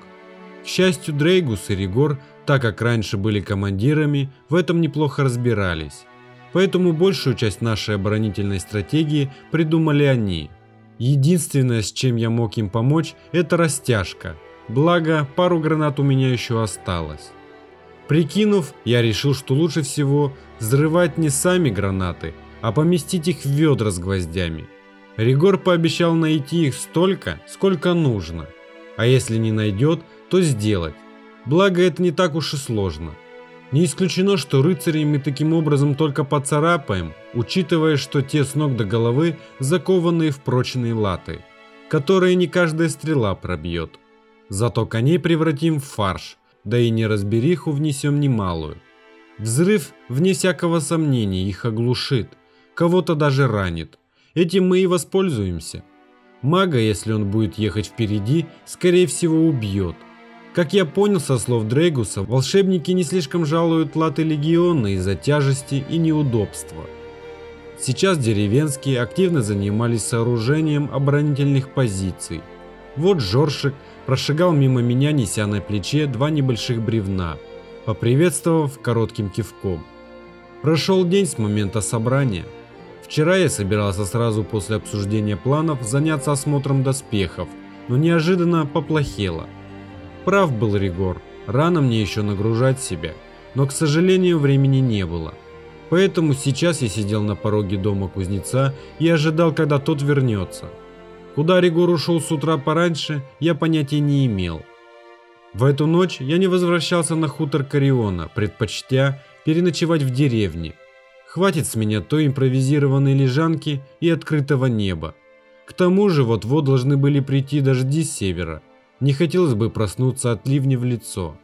К счастью, Дрейгус и Ригор, так как раньше были командирами, в этом неплохо разбирались. Поэтому большую часть нашей оборонительной стратегии придумали они. Единственное, с чем я мог им помочь, это растяжка. Благо, пару гранат у меня еще осталось. Прикинув, я решил, что лучше всего взрывать не сами гранаты, а поместить их в ведра с гвоздями. Ригор пообещал найти их столько, сколько нужно. А если не найдет, то сделать. Благо это не так уж и сложно. Не исключено, что рыцарей мы таким образом только поцарапаем, учитывая, что те с ног до головы закованные в прочные латы, которые не каждая стрела пробьет. Зато коней превратим в фарш, да и неразбериху внесем немалую. Взрыв, вне всякого сомнения, их оглушит, кого-то даже ранит. Этим мы и воспользуемся. Мага, если он будет ехать впереди, скорее всего убьет, Как я понял со слов Дрейгуса, волшебники не слишком жалуют латы легиона из-за тяжести и неудобства. Сейчас деревенские активно занимались сооружением оборонительных позиций. Вот Жоршик прошагал мимо меня, неся на плече два небольших бревна, поприветствовав коротким кивком. Прошел день с момента собрания. Вчера я собирался сразу после обсуждения планов заняться осмотром доспехов, но неожиданно поплохело. Прав был Ригор, рано мне еще нагружать себя, но, к сожалению, времени не было. Поэтому сейчас я сидел на пороге дома кузнеца и ожидал, когда тот вернется. Куда Ригор ушел с утра пораньше, я понятия не имел. В эту ночь я не возвращался на хутор Кариона, предпочтя переночевать в деревне. Хватит с меня той импровизированной лежанки и открытого неба. К тому же вот-вот должны были прийти дожди с севера. Не хотелось бы проснуться от ливня в лицо.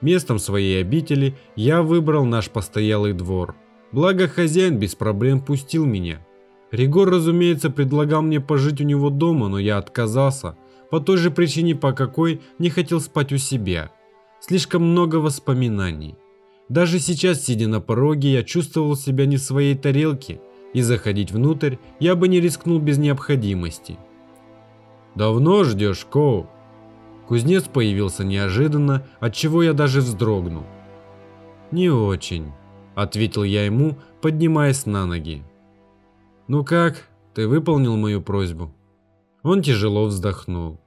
Местом своей обители я выбрал наш постоялый двор. Благо хозяин без проблем пустил меня. Ригор, разумеется, предлагал мне пожить у него дома, но я отказался, по той же причине, по какой не хотел спать у себя. Слишком много воспоминаний. Даже сейчас, сидя на пороге, я чувствовал себя не в своей тарелке, и заходить внутрь я бы не рискнул без необходимости. «Давно ждешь, Коу?» Кузнец появился неожиданно, от чего я даже вздрогнул. «Не очень», — ответил я ему, поднимаясь на ноги. «Ну как, ты выполнил мою просьбу?» Он тяжело вздохнул.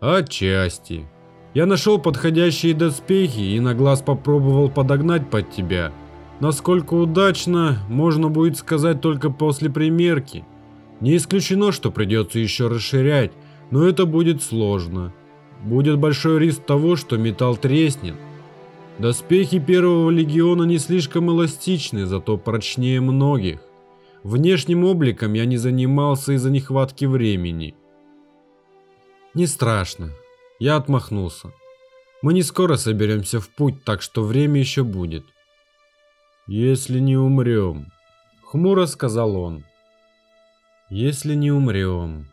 «Отчасти. Я нашел подходящие доспехи и на глаз попробовал подогнать под тебя. Насколько удачно, можно будет сказать только после примерки. Не исключено, что придется еще расширять, но это будет сложно будет большой риск того, что металл треснет. Доспехи первого легиона не слишком эластичны, зато прочнее многих. Внешним обликом я не занимался из-за нехватки времени. Не страшно. Я отмахнулся. Мы не скоро соберемся в путь, так что время еще будет. Если не умрем, хмуро сказал он. Если не умрем.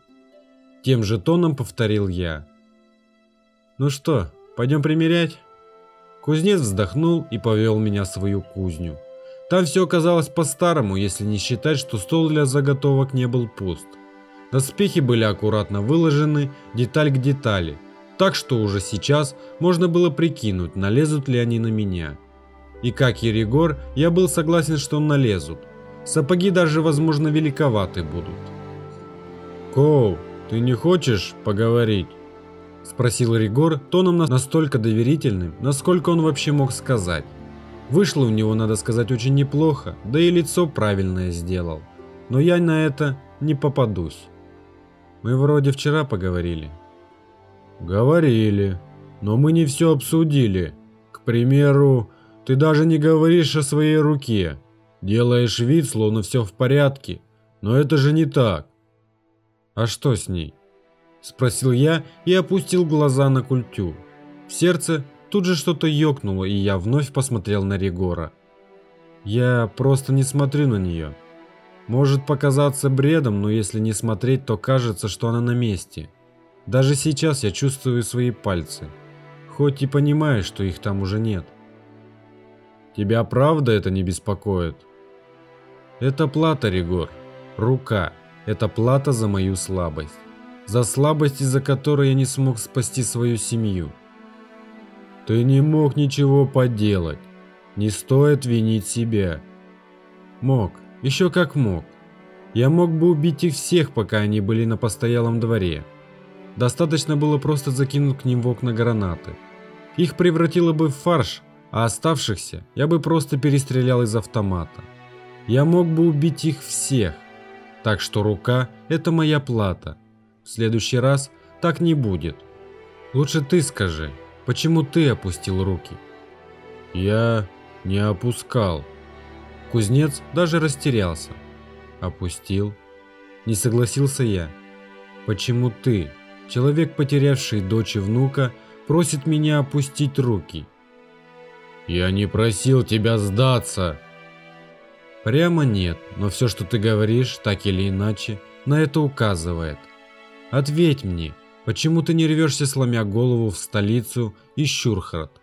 Тем же тоном повторил я. Ну что, пойдем примерять? Кузнец вздохнул и повел меня в свою кузню. Там все оказалось по-старому, если не считать, что стол для заготовок не был пуст. Доспехи были аккуратно выложены, деталь к детали, так что уже сейчас можно было прикинуть, налезут ли они на меня. И как и Ригор, я был согласен, что налезут. Сапоги даже, возможно, великоваты будут. «Коу, ты не хочешь поговорить?» Спросил Ригор тоном настолько доверительным, насколько он вообще мог сказать. Вышло у него, надо сказать, очень неплохо, да и лицо правильное сделал. Но я на это не попадусь. Мы вроде вчера поговорили. Говорили, но мы не все обсудили. К примеру, ты даже не говоришь о своей руке. Делаешь вид, словно все в порядке. Но это же не так. А что с ней? Спросил я и опустил глаза на культю. В сердце тут же что-то ёкнуло, и я вновь посмотрел на Регора. Я просто не смотрю на нее. Может показаться бредом, но если не смотреть, то кажется, что она на месте. Даже сейчас я чувствую свои пальцы, хоть и понимаю, что их там уже нет. Тебя правда это не беспокоит? Это плата, Регор. Рука. Это плата за мою слабость за слабость, из-за которой я не смог спасти свою семью. Ты не мог ничего поделать. Не стоит винить себя. Мог, еще как мог. Я мог бы убить их всех, пока они были на постоялом дворе. Достаточно было просто закинуть к ним в окна гранаты. Их превратило бы в фарш, а оставшихся я бы просто перестрелял из автомата. Я мог бы убить их всех. Так что рука – это моя плата – в следующий раз так не будет. Лучше ты скажи, почему ты опустил руки? Я не опускал. Кузнец даже растерялся. Опустил. Не согласился я. Почему ты, человек, потерявший дочь и внука, просит меня опустить руки? Я не просил тебя сдаться. Прямо нет, но все, что ты говоришь, так или иначе, на это указывает. Ответь мне, Почему ты не рвешься, сломя голову в столицу и Щурхард?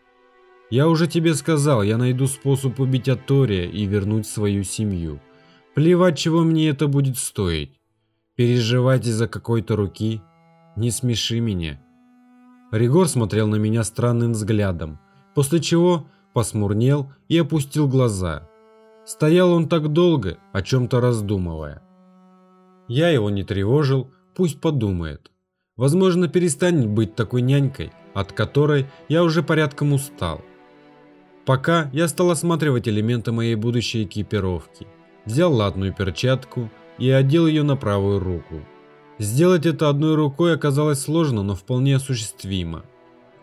Я уже тебе сказал, я найду способ убить Атория и вернуть свою семью. Плевать, чего мне это будет стоить. Переживать из-за какой-то руки? Не смеши меня. Ригор смотрел на меня странным взглядом, после чего посмурнел и опустил глаза. Стоял он так долго, о чем-то раздумывая. Я его не тревожил, пусть подумает. Возможно, перестанет быть такой нянькой, от которой я уже порядком устал. Пока я стал осматривать элементы моей будущей экипировки. Взял латную перчатку и одел ее на правую руку. Сделать это одной рукой оказалось сложно, но вполне осуществимо.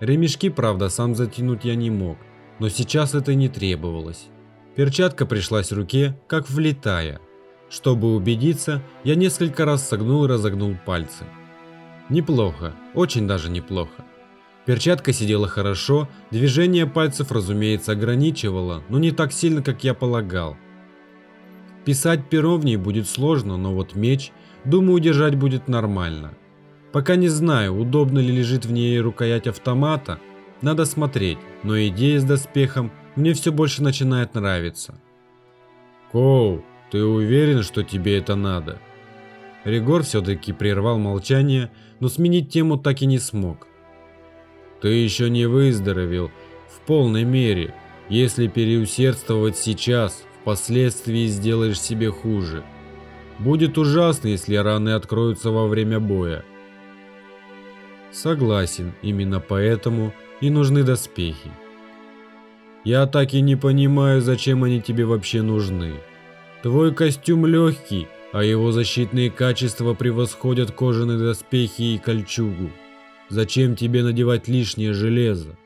Ремешки, правда, сам затянуть я не мог, но сейчас это не требовалось. Перчатка пришлась руке, как влетая. Чтобы убедиться, я несколько раз согнул и разогнул пальцы. Неплохо, очень даже неплохо. Перчатка сидела хорошо, движение пальцев, разумеется, ограничивало, но не так сильно, как я полагал. Писать перо в ней будет сложно, но вот меч, думаю, держать будет нормально. Пока не знаю, удобно ли лежит в ней рукоять автомата, надо смотреть, но идея с доспехом мне все больше начинает нравиться. Коу, ты уверен, что тебе это надо? Ригор все-таки прервал молчание, но сменить тему так и не смог. Ты еще не выздоровел в полной мере. Если переусердствовать сейчас, впоследствии сделаешь себе хуже. Будет ужасно, если раны откроются во время боя. Согласен, именно поэтому и нужны доспехи. Я так и не понимаю, зачем они тебе вообще нужны. Твой костюм легкий, а его защитные качества превосходят кожаные доспехи и кольчугу. Зачем тебе надевать лишнее железо?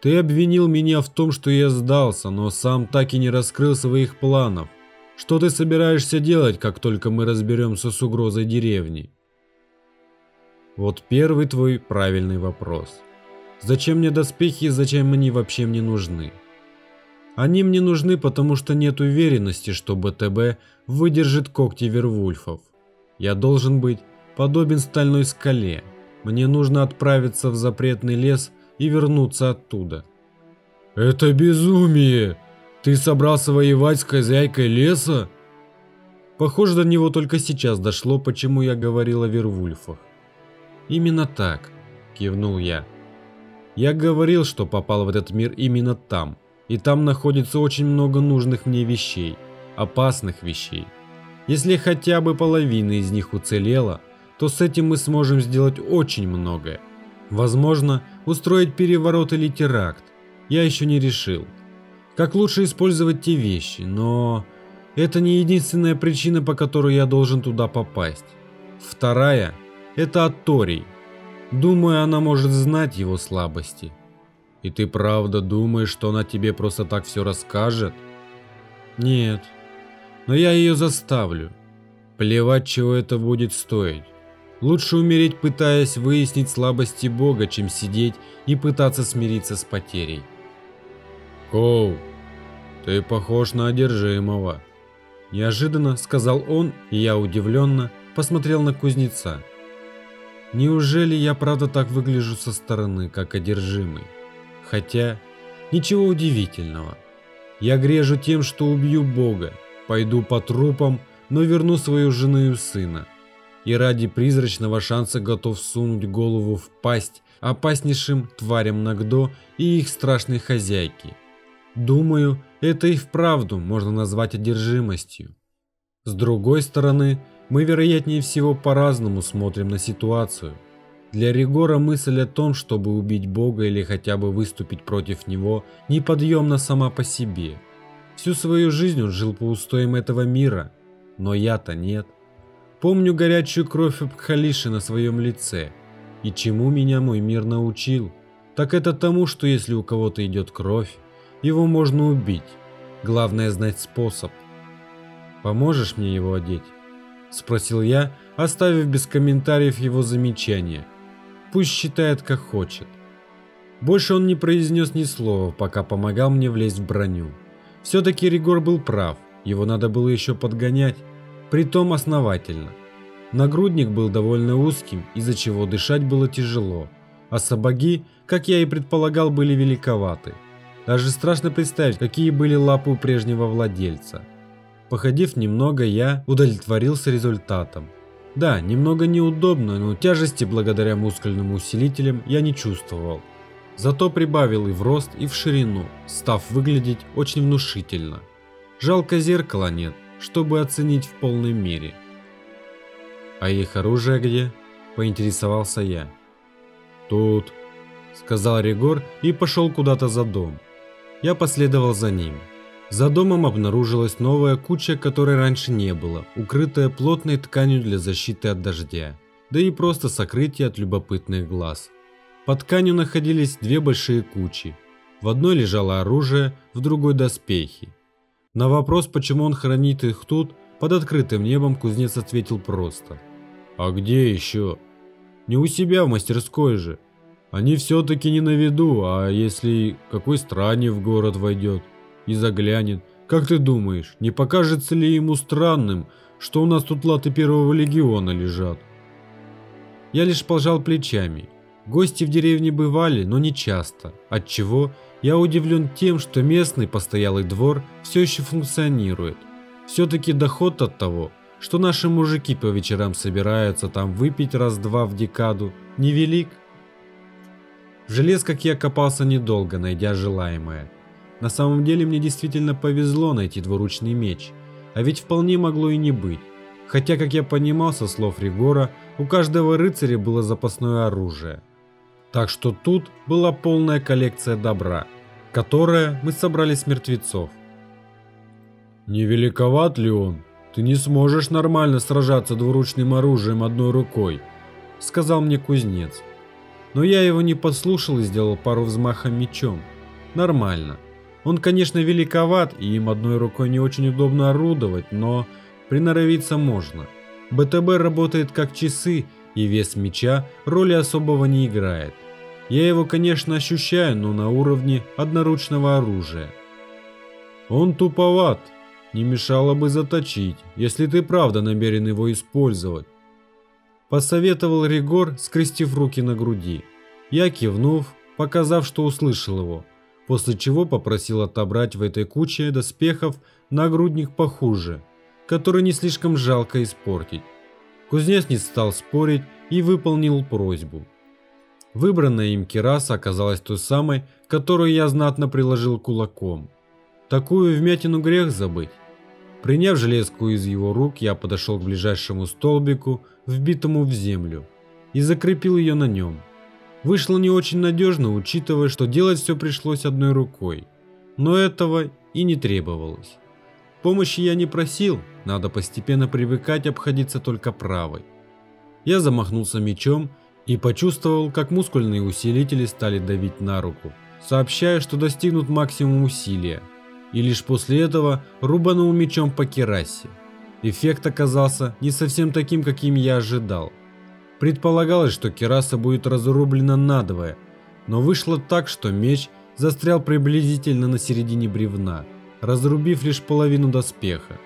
Ты обвинил меня в том, что я сдался, но сам так и не раскрыл своих планов. Что ты собираешься делать, как только мы разберемся с угрозой деревни? Вот первый твой правильный вопрос. Зачем мне доспехи и зачем они вообще мне нужны? Они мне нужны, потому что нет уверенности, что БТБ выдержит когти Вервульфов. Я должен быть подобен стальной скале. Мне нужно отправиться в запретный лес и вернуться оттуда. Это безумие! Ты собрался воевать с хозяйкой леса? Похоже, до него только сейчас дошло, почему я говорил о Вервульфах. Именно так, кивнул я. Я говорил, что попал в этот мир именно там, и там находится очень много нужных мне вещей, опасных вещей. Если хотя бы половина из них уцелела, то с этим мы сможем сделать очень многое. Возможно, устроить переворот или теракт. Я еще не решил. Как лучше использовать те вещи, но это не единственная причина, по которой я должен туда попасть. Вторая – это Аторий. Думаю, она может знать его слабости. И ты правда думаешь, что она тебе просто так все расскажет? Нет. Но я ее заставлю. Плевать, чего это будет стоить. Лучше умереть, пытаясь выяснить слабости Бога, чем сидеть и пытаться смириться с потерей. Коу, ты похож на одержимого. Неожиданно сказал он, и я удивленно посмотрел на кузнеца. Неужели я правда так выгляжу со стороны, как одержимый? Хотя, ничего удивительного. Я грежу тем, что убью Бога, пойду по трупам, но верну свою жену и сына и ради призрачного шанса готов сунуть голову в пасть опаснейшим тварям Нагдо и их страшной хозяйки. Думаю, это и вправду можно назвать одержимостью. С другой стороны, мы вероятнее всего по-разному смотрим на ситуацию. Для Ригора мысль о том, чтобы убить Бога или хотя бы выступить против него, неподъемна сама по себе. Всю свою жизнь он жил по устоям этого мира, но я-то нет. Помню горячую кровь Абхалиши на своем лице. И чему меня мой мир научил? Так это тому, что если у кого-то идет кровь, его можно убить. Главное знать способ. «Поможешь мне его одеть?» Спросил я, оставив без комментариев его замечания. Пусть считает как хочет. Больше он не произнес ни слова, пока помогал мне влезть в броню. Все-таки Ригор был прав, его надо было еще подгонять притом основательно. Нагрудник был довольно узким, из-за чего дышать было тяжело, а сапоги, как я и предполагал, были великоваты. Даже страшно представить, какие были лапы у прежнего владельца. Походив немного, я удовлетворился результатом. Да, немного неудобно, но тяжести благодаря мускульным усилителям я не чувствовал. Зато прибавил и в рост, и в ширину, став выглядеть очень внушительно. Жалко зеркала нет, чтобы оценить в полной мере. «А их оружие где?» – поинтересовался я. «Тут», – сказал Ригор и пошел куда-то за дом. Я последовал за ним. За домом обнаружилась новая куча, которой раньше не было, укрытая плотной тканью для защиты от дождя, да и просто сокрытие от любопытных глаз. Под тканью находились две большие кучи. В одной лежало оружие, в другой доспехи. На вопрос, почему он хранит их тут, под открытым небом кузнец ответил просто – а где еще? Не у себя в мастерской же. Они все-таки не на виду, а если какой странник в город войдет и заглянет, как ты думаешь, не покажется ли ему странным, что у нас тут латы первого легиона лежат? Я лишь пожал плечами. Гости в деревне бывали, но не часто, отчего я удивлен тем, что местный постоялый двор все еще функционирует. Все-таки доход от того, что наши мужики по вечерам собираются там выпить раз-два в декаду, невелик. В железках я копался недолго, найдя желаемое. На самом деле мне действительно повезло найти двуручный меч, а ведь вполне могло и не быть. Хотя, как я понимал со слов Ригора, у каждого рыцаря было запасное оружие. Так что тут была полная коллекция добра, которая мы собрали с мертвецов. «Не великоват ли он?» «Ты не сможешь нормально сражаться двуручным оружием одной рукой», — сказал мне кузнец. Но я его не послушал и сделал пару взмахов мечом. Нормально. Он, конечно, великоват, и им одной рукой не очень удобно орудовать, но приноровиться можно. БТБ работает как часы, и вес меча роли особого не играет. Я его, конечно, ощущаю, но на уровне одноручного оружия. Он туповат, не мешало бы заточить, если ты правда намерен его использовать. Посоветовал Ригор, скрестив руки на груди. Я кивнув, показав, что услышал его, после чего попросил отобрать в этой куче доспехов нагрудник похуже, который не слишком жалко испортить. Кузнец не стал спорить и выполнил просьбу. Выбранная им кераса оказалась той самой, которую я знатно приложил кулаком. Такую вмятину грех забыть. Приняв железку из его рук, я подошел к ближайшему столбику, вбитому в землю, и закрепил ее на нем. Вышло не очень надежно, учитывая, что делать все пришлось одной рукой. Но этого и не требовалось. Помощи я не просил, надо постепенно привыкать обходиться только правой. Я замахнулся мечом и почувствовал, как мускульные усилители стали давить на руку, сообщая, что достигнут максимум усилия и лишь после этого рубанул мечом по керасе. Эффект оказался не совсем таким, каким я ожидал. Предполагалось, что кераса будет разрублена надвое, но вышло так, что меч застрял приблизительно на середине бревна, разрубив лишь половину доспеха.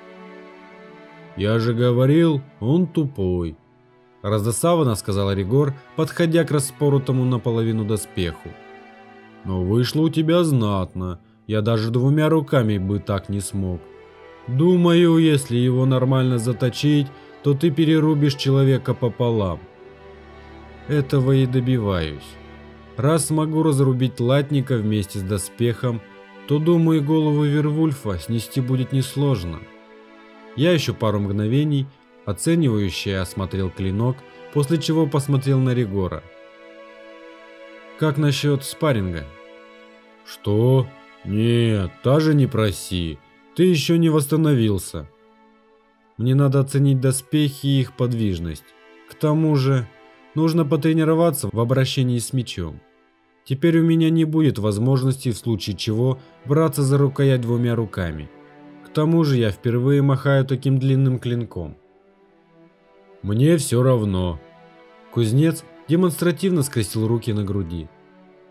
«Я же говорил, он тупой», – раздосаванно сказал Ригор, подходя к распоротому наполовину доспеху. «Но вышло у тебя знатно, я даже двумя руками бы так не смог. Думаю, если его нормально заточить, то ты перерубишь человека пополам. Этого и добиваюсь. Раз смогу разрубить латника вместе с доспехом, то, думаю, голову Вервульфа снести будет несложно. Я еще пару мгновений оценивающе осмотрел клинок, после чего посмотрел на Ригора. «Как насчет спарринга?» «Что?» «Нет, даже не проси. Ты еще не восстановился. Мне надо оценить доспехи и их подвижность. К тому же, нужно потренироваться в обращении с мечом. Теперь у меня не будет возможности в случае чего браться за рукоять двумя руками. К тому же я впервые махаю таким длинным клинком. Мне все равно. Кузнец демонстративно скрестил руки на груди.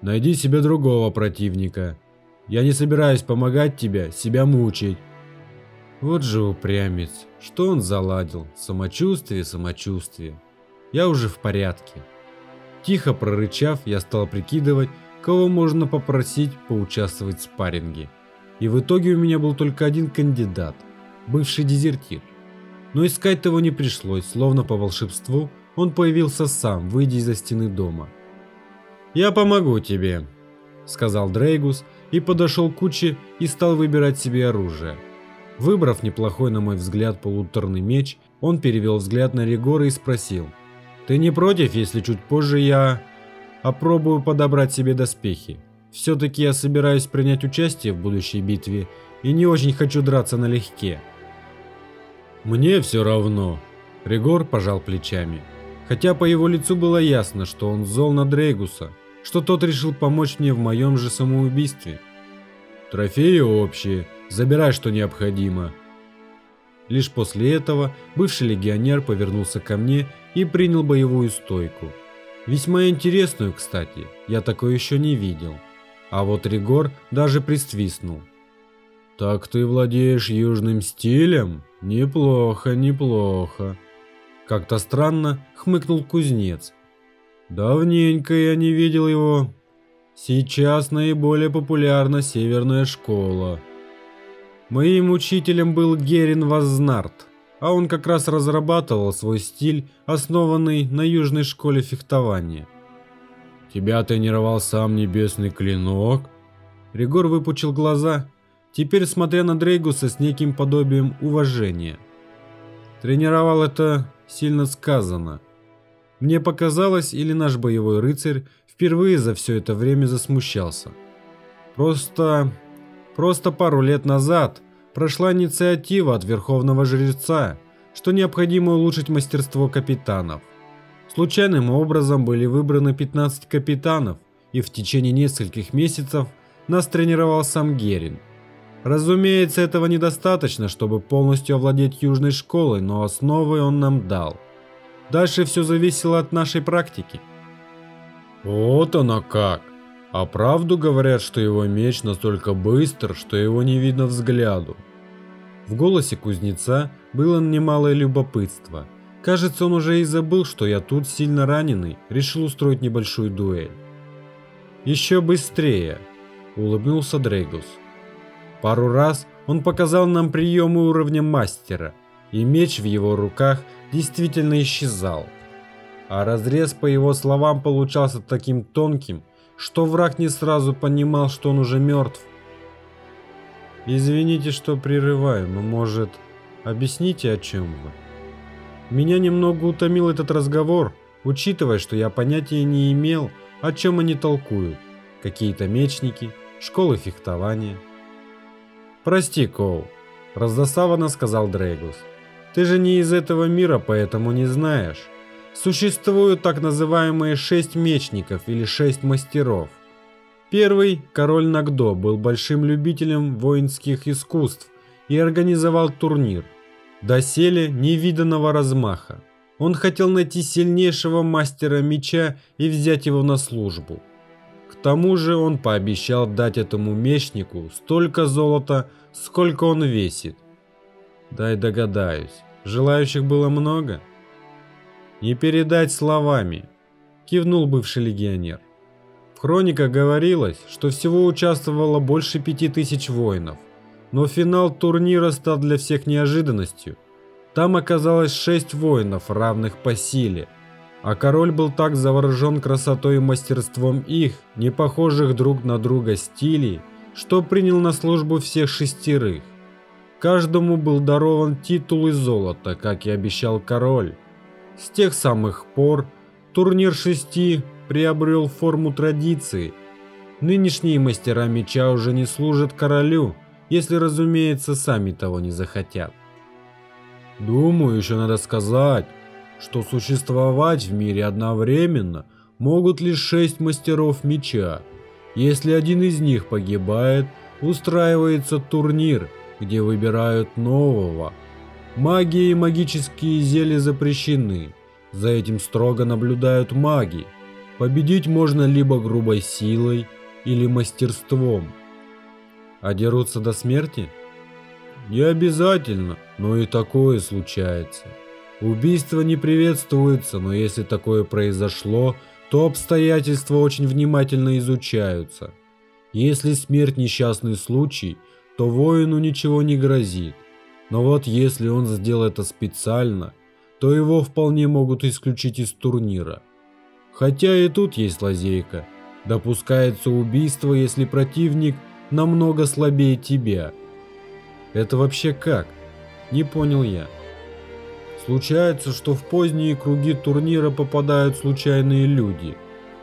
Найди себе другого противника. Я не собираюсь помогать тебе себя мучить. Вот же упрямец. Что он заладил? Самочувствие, самочувствие. Я уже в порядке. Тихо прорычав, я стал прикидывать, кого можно попросить поучаствовать в спарринге. И в итоге у меня был только один кандидат, бывший дезертир. Но искать того не пришлось, словно по волшебству он появился сам, выйдя из-за стены дома. «Я помогу тебе», — сказал Дрейгус и подошел к куче и стал выбирать себе оружие. Выбрав неплохой, на мой взгляд, полуторный меч, он перевел взгляд на Ригора и спросил. «Ты не против, если чуть позже я опробую подобрать себе доспехи? Все-таки я собираюсь принять участие в будущей битве и не очень хочу драться налегке». «Мне все равно», — Ригор пожал плечами. Хотя по его лицу было ясно, что он зол на Дрейгуса, что тот решил помочь мне в моем же самоубийстве. Трофеи общие, забирай, что необходимо. Лишь после этого бывший легионер повернулся ко мне и принял боевую стойку. Весьма интересную, кстати, я такое еще не видел. А вот Ригор даже присвистнул. «Так ты владеешь южным стилем? Неплохо, неплохо». Как-то странно хмыкнул кузнец. «Давненько я не видел его. Сейчас наиболее популярна северная школа. Моим учителем был Герин Вазнарт, а он как раз разрабатывал свой стиль, основанный на южной школе фехтования. Тебя тренировал сам небесный клинок? Ригор выпучил глаза, теперь смотря на Дрейгуса с неким подобием уважения. Тренировал это сильно сказано. Мне показалось, или наш боевой рыцарь впервые за все это время засмущался. Просто... просто пару лет назад прошла инициатива от Верховного Жреца, что необходимо улучшить мастерство капитанов. Случайным образом были выбраны 15 капитанов, и в течение нескольких месяцев нас тренировал сам Герин. Разумеется, этого недостаточно, чтобы полностью овладеть южной школой, но основы он нам дал. Дальше все зависело от нашей практики. Вот оно как. А правду говорят, что его меч настолько быстр, что его не видно взгляду. В голосе кузнеца было немалое любопытство. Кажется, он уже и забыл, что я тут сильно раненый, решил устроить небольшую дуэль. «Еще быстрее!» – улыбнулся Дрейгус. Пару раз он показал нам приемы уровня мастера, и меч в его руках действительно исчезал. А разрез, по его словам, получался таким тонким, что враг не сразу понимал, что он уже мертв. «Извините, что прерываю, но, может, объясните, о чем вы?» Меня немного утомил этот разговор, учитывая, что я понятия не имел, о чем они толкуют. Какие-то мечники, школы фехтования. «Прости, Коу», – раздосаванно сказал Дрейгус. «Ты же не из этого мира, поэтому не знаешь. Существуют так называемые шесть мечников или шесть мастеров. Первый, король Нагдо, был большим любителем воинских искусств и организовал турнир. Доселе невиданного размаха. Он хотел найти сильнейшего мастера меча и взять его на службу. К тому же он пообещал дать этому мечнику столько золота, сколько он весит. Дай догадаюсь, желающих было много? Не передать словами, кивнул бывший легионер. В хрониках говорилось, что всего участвовало больше пяти тысяч воинов, но финал турнира стал для всех неожиданностью. Там оказалось шесть воинов, равных по силе, а король был так заворожен красотой и мастерством их, не похожих друг на друга стилей, что принял на службу всех шестерых. Каждому был дарован титул и золото, как и обещал король. С тех самых пор турнир шести приобрел форму традиции. Нынешние мастера меча уже не служат королю, если, разумеется, сами того не захотят. Думаю, еще надо сказать, что существовать в мире одновременно могут лишь шесть мастеров меча. Если один из них погибает, устраивается турнир, где выбирают нового – Магия и магические зелья запрещены. За этим строго наблюдают маги. Победить можно либо грубой силой, или мастерством. А дерутся до смерти? не обязательно, но и такое случается. Убийство не приветствуется, но если такое произошло, то обстоятельства очень внимательно изучаются. Если смерть несчастный случай, то воину ничего не грозит. Но вот если он сделал это специально, то его вполне могут исключить из турнира. Хотя и тут есть лазейка. Допускается убийство, если противник намного слабее тебя. Это вообще как? Не понял я. Случается, что в поздние круги турнира попадают случайные люди,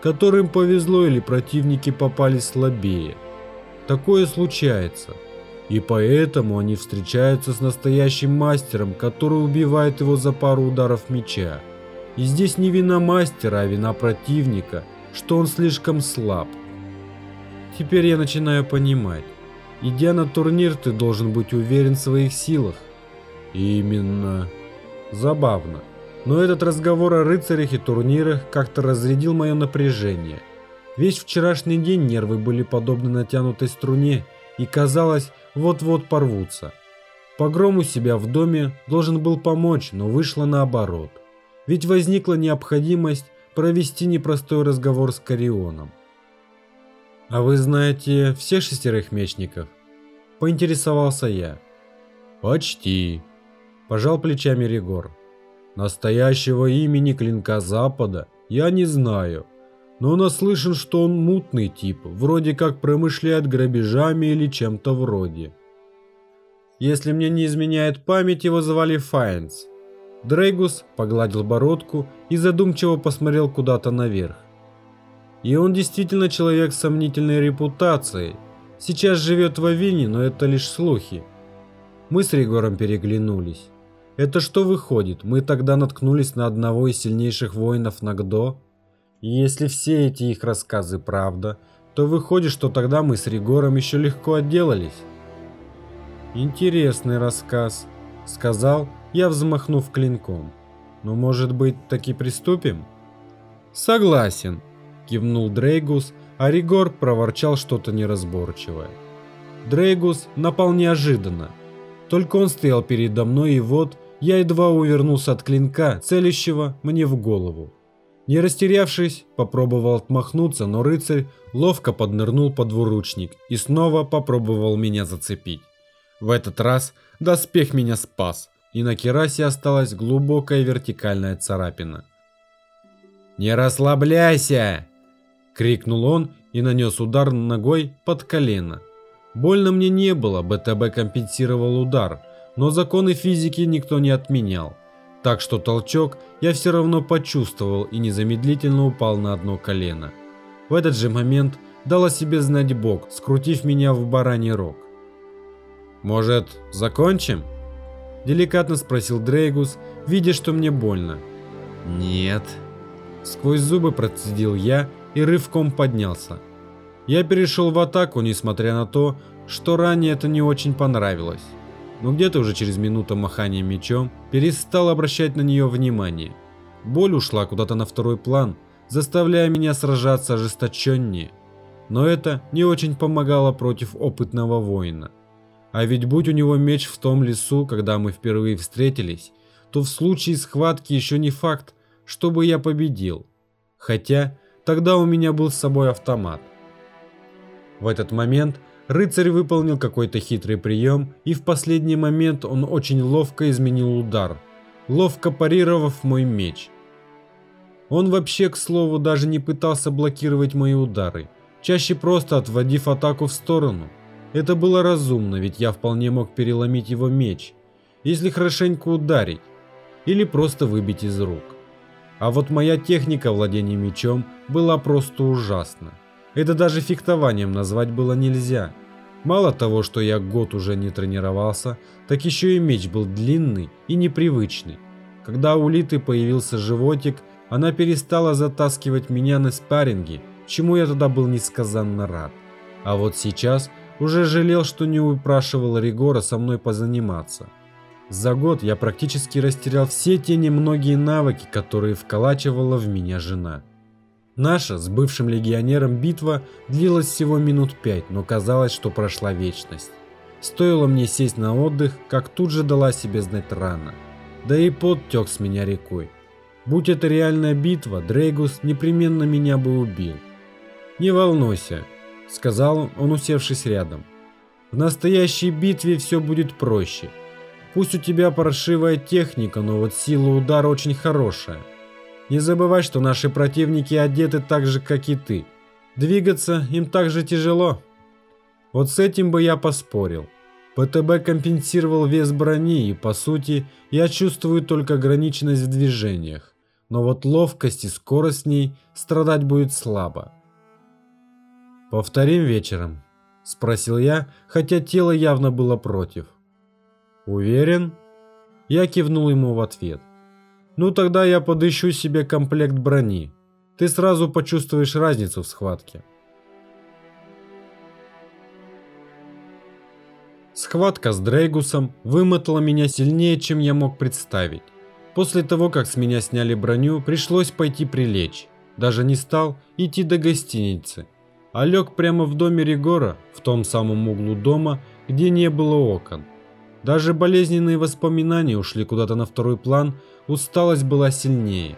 которым повезло или противники попались слабее. Такое случается. И поэтому они встречаются с настоящим мастером, который убивает его за пару ударов меча. И здесь не вина мастера, а вина противника, что он слишком слаб. Теперь я начинаю понимать. Идя на турнир, ты должен быть уверен в своих силах. Именно. Забавно. Но этот разговор о рыцарях и турнирах как-то разрядил мое напряжение. Весь вчерашний день нервы были подобны натянутой струне и казалось, вот-вот порвутся. Погром у себя в доме должен был помочь, но вышло наоборот. Ведь возникла необходимость провести непростой разговор с Карионом. «А вы знаете всех шестерых мечников?» – поинтересовался я. «Почти», – пожал плечами Ригор. «Настоящего имени Клинка Запада я не знаю, но наслышан, что он мутный тип, вроде как промышляет грабежами или чем-то вроде. Если мне не изменяет память, его звали Файнс. Дрейгус погладил бородку и задумчиво посмотрел куда-то наверх. И он действительно человек с сомнительной репутацией. Сейчас живет в Авине, но это лишь слухи. Мы с Ригором переглянулись. Это что выходит, мы тогда наткнулись на одного из сильнейших воинов Нагдо? И если все эти их рассказы правда, то выходит, что тогда мы с Ригором еще легко отделались. Интересный рассказ, сказал я, взмахнув клинком. Но может быть, таки приступим? Согласен, кивнул Дрейгус, а Ригор проворчал что-то неразборчивое. Дрейгус напал неожиданно. Только он стоял передо мной, и вот я едва увернулся от клинка, целящего мне в голову. Не растерявшись, попробовал отмахнуться, но рыцарь ловко поднырнул под двуручник и снова попробовал меня зацепить. В этот раз доспех меня спас, и на керасе осталась глубокая вертикальная царапина. «Не расслабляйся!» – крикнул он и нанес удар ногой под колено. Больно мне не было, БТБ компенсировал удар, но законы физики никто не отменял. Так что толчок я все равно почувствовал и незамедлительно упал на одно колено. В этот же момент дал о себе знать Бог, скрутив меня в бараний рог. «Может, закончим?» Деликатно спросил Дрейгус, видя, что мне больно. «Нет». Сквозь зубы процедил я и рывком поднялся. Я перешел в атаку, несмотря на то, что ранее это не очень понравилось но где-то уже через минуту махания мечом перестал обращать на нее внимание. Боль ушла куда-то на второй план, заставляя меня сражаться ожесточеннее. Но это не очень помогало против опытного воина. А ведь будь у него меч в том лесу, когда мы впервые встретились, то в случае схватки еще не факт, чтобы я победил. Хотя тогда у меня был с собой автомат. В этот момент Рыцарь выполнил какой-то хитрый прием, и в последний момент он очень ловко изменил удар, ловко парировав мой меч. Он вообще, к слову, даже не пытался блокировать мои удары, чаще просто отводив атаку в сторону. Это было разумно, ведь я вполне мог переломить его меч, если хорошенько ударить, или просто выбить из рук. А вот моя техника владения мечом была просто ужасна. Это даже фехтованием назвать было нельзя. Мало того, что я год уже не тренировался, так еще и меч был длинный и непривычный. Когда у Литы появился животик, она перестала затаскивать меня на спарринги, чему я тогда был несказанно рад. А вот сейчас уже жалел, что не упрашивал Ригора со мной позаниматься. За год я практически растерял все те немногие навыки, которые вколачивала в меня жена. Наша с бывшим легионером битва длилась всего минут пять, но казалось, что прошла вечность. Стоило мне сесть на отдых, как тут же дала себе знать рана. Да и пот тек с меня рекой. Будь это реальная битва, Дрейгус непременно меня бы убил. «Не волнуйся», — сказал он, усевшись рядом. «В настоящей битве все будет проще. Пусть у тебя паршивая техника, но вот сила удара очень хорошая. Не забывай, что наши противники одеты так же, как и ты. Двигаться им так же тяжело». Вот с этим бы я поспорил. ПТБ компенсировал вес брони, и по сути я чувствую только ограниченность в движениях. Но вот ловкость и скорость с ней страдать будет слабо. «Повторим вечером?» – спросил я, хотя тело явно было против. «Уверен?» Я кивнул ему в ответ. «Ну тогда я подыщу себе комплект брони. Ты сразу почувствуешь разницу в схватке». Схватка с Дрейгусом вымотала меня сильнее, чем я мог представить. После того, как с меня сняли броню, пришлось пойти прилечь. Даже не стал идти до гостиницы, а лег прямо в доме Ригора, в том самом углу дома, где не было окон. Даже болезненные воспоминания ушли куда-то на второй план, усталость была сильнее.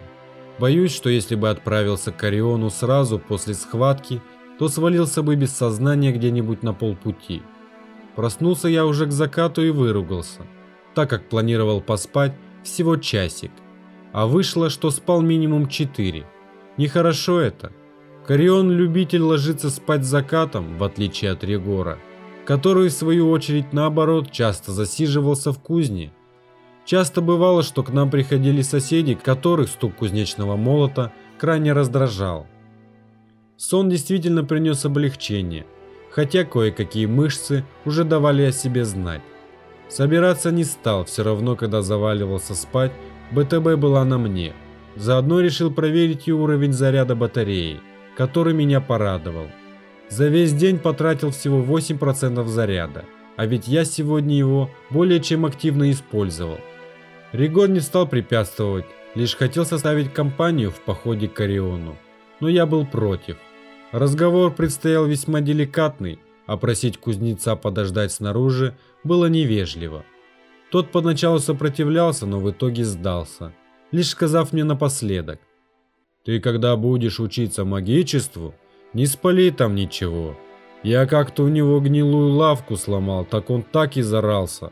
Боюсь, что если бы отправился к Ориону сразу после схватки, то свалился бы без сознания где-нибудь на полпути. Проснулся я уже к закату и выругался, так как планировал поспать всего часик, а вышло, что спал минимум 4. Нехорошо это. Корион любитель ложиться спать закатом, в отличие от Регора, который в свою очередь наоборот часто засиживался в кузне. Часто бывало, что к нам приходили соседи, которых стук кузнечного молота крайне раздражал. Сон действительно принес облегчение, хотя кое-какие мышцы уже давали о себе знать. Собираться не стал, все равно, когда заваливался спать, БТБ была на мне. Заодно решил проверить и уровень заряда батареи, который меня порадовал. За весь день потратил всего 8% заряда, а ведь я сегодня его более чем активно использовал. Ригон не стал препятствовать, лишь хотел составить компанию в походе к Ориону, но я был против. Разговор предстоял весьма деликатный, а просить кузнеца подождать снаружи было невежливо. Тот поначалу сопротивлялся, но в итоге сдался, лишь сказав мне напоследок. «Ты когда будешь учиться магичеству, не спали там ничего. Я как-то у него гнилую лавку сломал, так он так и зарался».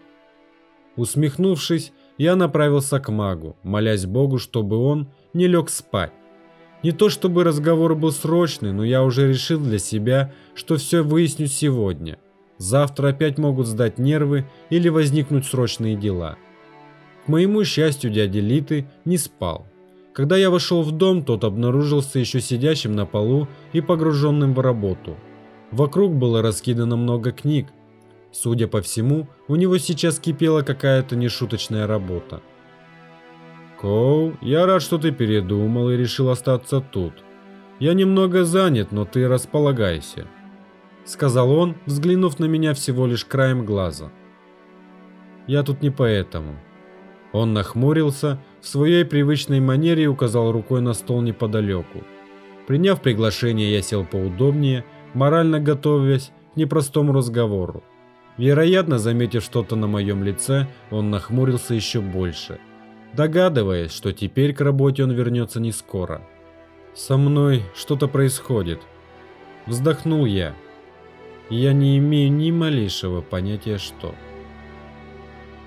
Усмехнувшись, я направился к магу, молясь Богу, чтобы он не лег спать. Не то чтобы разговор был срочный, но я уже решил для себя, что все выясню сегодня. Завтра опять могут сдать нервы или возникнуть срочные дела. К моему счастью, дядя Литы не спал. Когда я вошел в дом, тот обнаружился еще сидящим на полу и погруженным в работу. Вокруг было раскидано много книг. Судя по всему, у него сейчас кипела какая-то нешуточная работа. Коу, я рад, что ты передумал и решил остаться тут. Я немного занят, но ты располагайся. Сказал он, взглянув на меня всего лишь краем глаза. Я тут не поэтому. Он нахмурился, в своей привычной манере указал рукой на стол неподалеку. Приняв приглашение, я сел поудобнее, морально готовясь к непростому разговору. Вероятно, заметив что-то на моем лице, он нахмурился еще больше – догадываясь, что теперь к работе он вернется не скоро. «Со мной что-то происходит», – вздохнул я. «Я не имею ни малейшего понятия, что».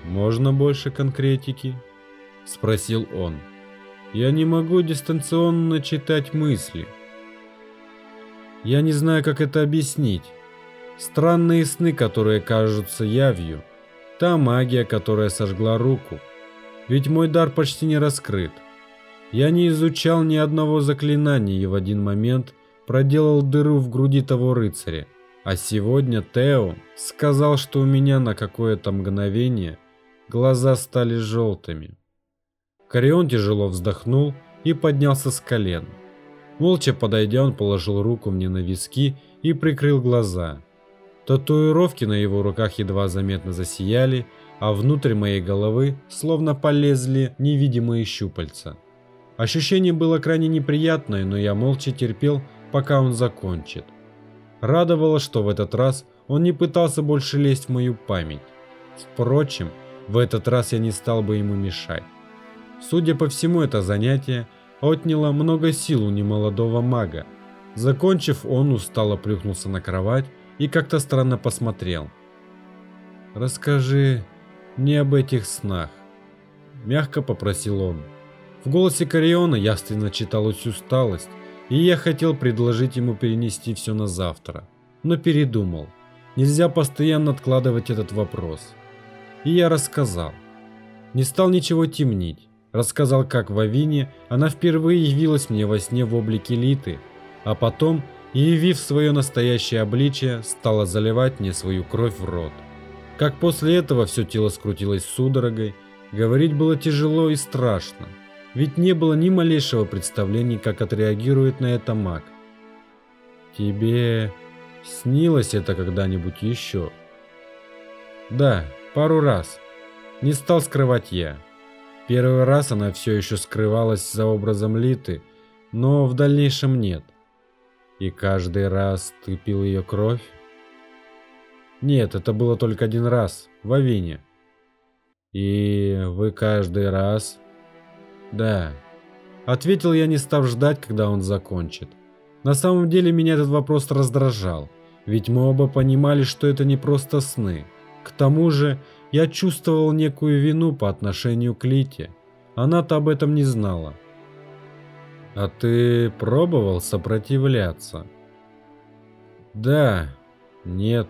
«Можно больше конкретики?» – спросил он. «Я не могу дистанционно читать мысли. Я не знаю, как это объяснить. Странные сны, которые кажутся явью. Та магия, которая сожгла руку – ведь мой дар почти не раскрыт. Я не изучал ни одного заклинания и в один момент проделал дыру в груди того рыцаря. А сегодня Тео сказал, что у меня на какое-то мгновение глаза стали желтыми. Корион тяжело вздохнул и поднялся с колен. Молча подойдя, он положил руку мне на виски и прикрыл глаза. Татуировки на его руках едва заметно засияли, а внутрь моей головы словно полезли невидимые щупальца. Ощущение было крайне неприятное, но я молча терпел, пока он закончит. Радовало, что в этот раз он не пытался больше лезть в мою память. Впрочем, в этот раз я не стал бы ему мешать. Судя по всему, это занятие отняло много сил у немолодого мага. Закончив, он устало плюхнулся на кровать и как-то странно посмотрел. «Расскажи мне об этих снах», – мягко попросил он. В голосе Кориона явственно читалась усталость, и я хотел предложить ему перенести все на завтра, но передумал. Нельзя постоянно откладывать этот вопрос. И я рассказал. Не стал ничего темнить. Рассказал, как в Авине она впервые явилась мне во сне в облике Литы, а потом, явив свое настоящее обличие, стала заливать мне свою кровь в рот. Как после этого все тело скрутилось судорогой, говорить было тяжело и страшно, ведь не было ни малейшего представления, как отреагирует на это маг. «Тебе снилось это когда-нибудь еще?» «Да, пару раз. Не стал скрывать я. Первый раз она все еще скрывалась за образом Литы, но в дальнейшем нет. И каждый раз ты пил ее кровь? Нет, это было только один раз, в Авине. И вы каждый раз? Да. Ответил я, не став ждать, когда он закончит. На самом деле меня этот вопрос раздражал, ведь мы оба понимали, что это не просто сны. К тому же, я чувствовал некую вину по отношению к Лите. Она-то об этом не знала. А ты пробовал сопротивляться? Да, нет.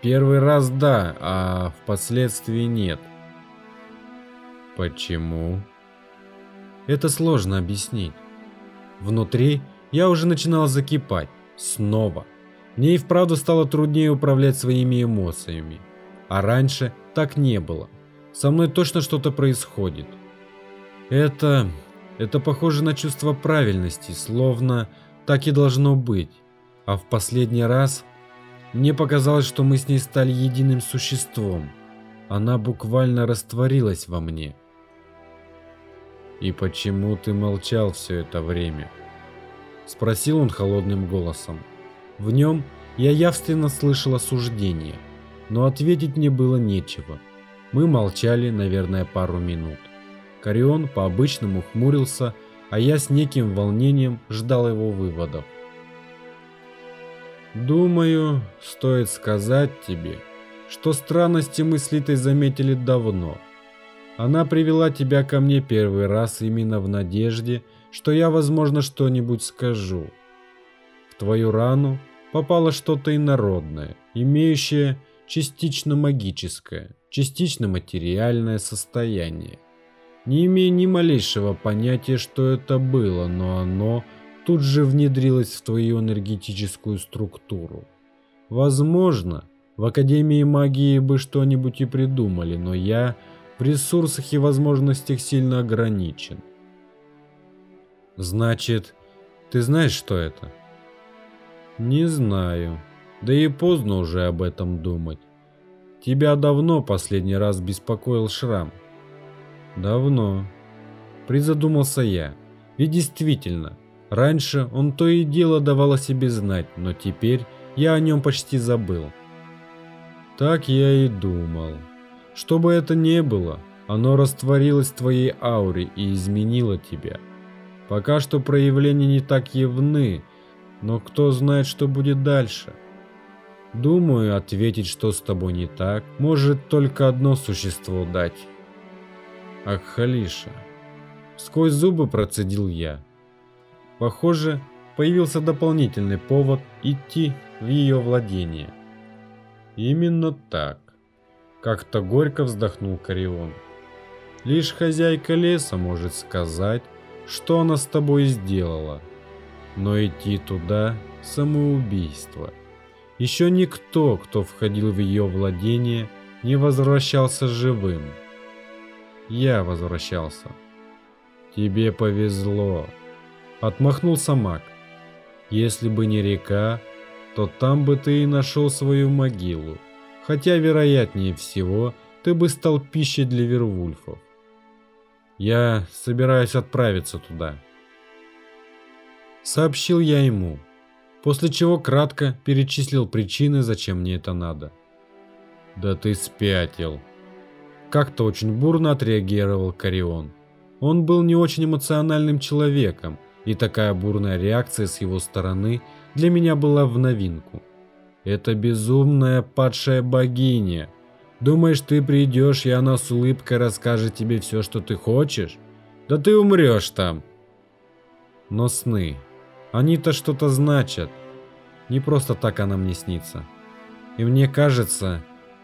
Первый раз да, а впоследствии нет. Почему? Это сложно объяснить. Внутри я уже начинал закипать. Снова. Мне и вправду стало труднее управлять своими эмоциями. А раньше так не было. Со мной точно что-то происходит. Это... это похоже на чувство правильности, словно так и должно быть. А в последний раз мне показалось, что мы с ней стали единым существом. Она буквально растворилась во мне. «И почему ты молчал все это время?» Спросил он холодным голосом. В нем я явственно слышал осуждение – но ответить мне было нечего. Мы молчали, наверное, пару минут. Корион по-обычному хмурился, а я с неким волнением ждал его выводов. «Думаю, стоит сказать тебе, что странности мы с Литой заметили давно. Она привела тебя ко мне первый раз именно в надежде, что я, возможно, что-нибудь скажу. В твою рану попало что-то инородное, имеющее частично магическое, частично материальное состояние. Не имея ни малейшего понятия, что это было, но оно тут же внедрилось в твою энергетическую структуру. Возможно, в Академии магии бы что-нибудь и придумали, но я в ресурсах и возможностях сильно ограничен. Значит, ты знаешь, что это? Не знаю. Да и поздно уже об этом думать. Тебя давно последний раз беспокоил шрам? Давно. Призадумался я. Ведь действительно, раньше он то и дело давал о себе знать, но теперь я о нем почти забыл. Так я и думал. Что бы это ни было, оно растворилось в твоей ауре и изменило тебя. Пока что проявления не так явны, но кто знает, что будет дальше. Думаю, ответить, что с тобой не так, может только одно существо дать. Акхалиша. Сквозь зубы процедил я. Похоже, появился дополнительный повод идти в ее владение. Именно так. Как-то горько вздохнул Карион. Лишь хозяйка леса может сказать, что она с тобой сделала. Но идти туда – самоубийство. Еще никто, кто входил в ее владение, не возвращался живым. Я возвращался. Тебе повезло. Отмахнулся маг. Если бы не река, то там бы ты и нашел свою могилу. Хотя, вероятнее всего, ты бы стал пищей для вервульфов. Я собираюсь отправиться туда. Сообщил я ему. После чего кратко перечислил причины, зачем мне это надо. «Да ты спятил!» Как-то очень бурно отреагировал Карион. Он был не очень эмоциональным человеком, и такая бурная реакция с его стороны для меня была в новинку. Это безумная падшая богиня. Думаешь, ты придешь, и она с улыбкой расскажет тебе все, что ты хочешь? Да ты умрешь там. Но сны, они-то что-то значат. Не просто так она мне снится. И мне кажется,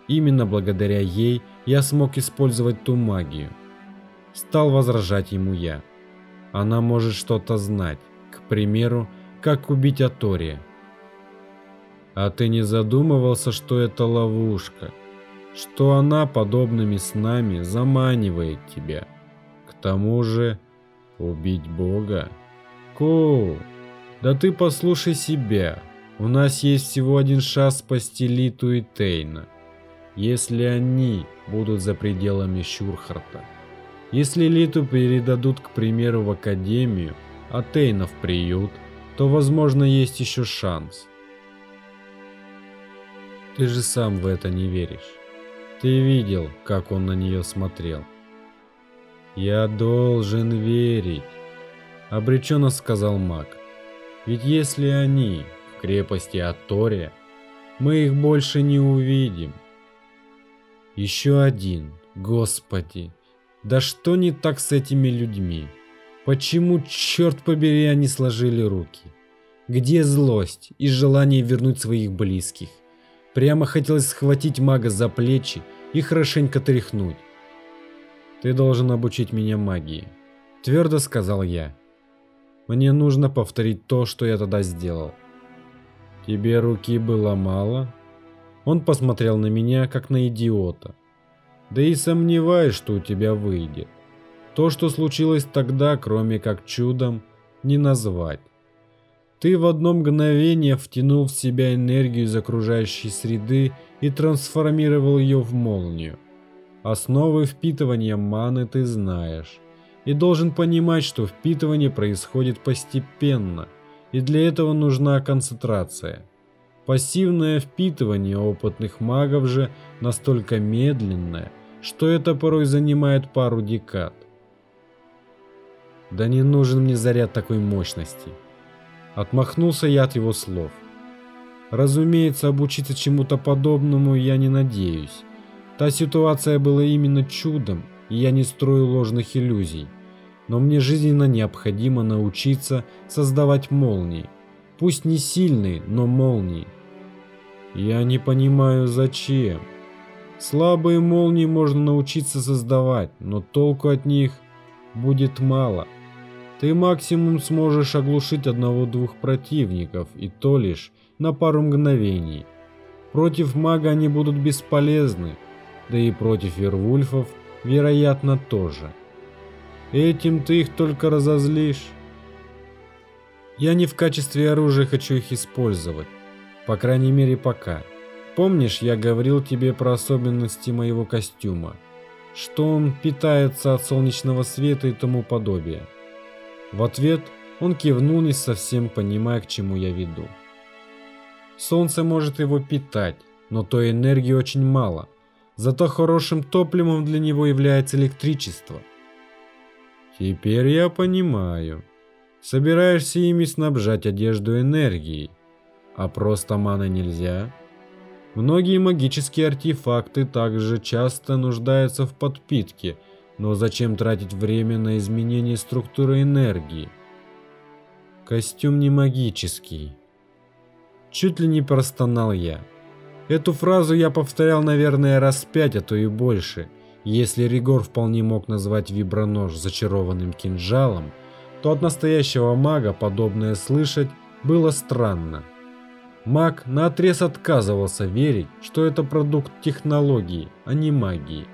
именно благодаря ей я смог использовать ту магию. Стал возражать ему я. Она может что-то знать, к примеру, как убить Атория. А ты не задумывался, что это ловушка, что она подобными снами заманивает тебя. К тому же, убить Бога? Коу, да ты послушай себя. У нас есть всего один шанс спасти Литу и Тейна. Если они будут за пределами Щурхарта. Если Литу передадут, к примеру, в Академию, а Тейна в приют, то, возможно, есть еще шанс. Ты же сам в это не веришь. Ты видел, как он на нее смотрел. Я должен верить, обреченно сказал маг. Ведь если они в крепости Атория, мы их больше не увидим. Еще один, господи, да что не так с этими людьми? Почему, черт побери, они сложили руки? Где злость и желание вернуть своих близких? Прямо хотелось схватить мага за плечи и хорошенько тряхнуть. «Ты должен обучить меня магии», – твердо сказал я. «Мне нужно повторить то, что я тогда сделал». «Тебе руки было мало?» Он посмотрел на меня, как на идиота. «Да и сомневаюсь, что у тебя выйдет. То, что случилось тогда, кроме как чудом, не назвать. Ты в одно мгновение втянул в себя энергию из окружающей среды и трансформировал ее в молнию. Основы впитывания маны ты знаешь. И должен понимать, что впитывание происходит постепенно, и для этого нужна концентрация. Пассивное впитывание опытных магов же настолько медленное, что это порой занимает пару декад. Да не нужен мне заряд такой мощности. Отмахнулся я от его слов. Разумеется, обучиться чему-то подобному я не надеюсь. Та ситуация была именно чудом, и я не строю ложных иллюзий. Но мне жизненно необходимо научиться создавать молнии. Пусть не сильные, но молнии. Я не понимаю зачем. Слабые молнии можно научиться создавать, но толку от них будет мало. Ты максимум сможешь оглушить одного-двух противников, и то лишь на пару мгновений. Против мага они будут бесполезны, да и против вервульфов, вероятно, тоже. Этим ты их только разозлишь. Я не в качестве оружия хочу их использовать, по крайней мере пока. Помнишь, я говорил тебе про особенности моего костюма, что он питается от солнечного света и тому подобное. В ответ он кивнул, не совсем понимая, к чему я веду. Солнце может его питать, но той энергии очень мало. Зато хорошим топливом для него является электричество. Теперь я понимаю. Собираешься ими снабжать одежду энергией, а просто маной нельзя? Многие магические артефакты также часто нуждаются в подпитке – но зачем тратить время на изменение структуры энергии? Костюм не магический. Чуть ли не простонал я. Эту фразу я повторял, наверное, раз пять, а то и больше. Если Ригор вполне мог назвать вибронож зачарованным кинжалом, то от настоящего мага подобное слышать было странно. Маг наотрез отказывался верить, что это продукт технологии, а не магии.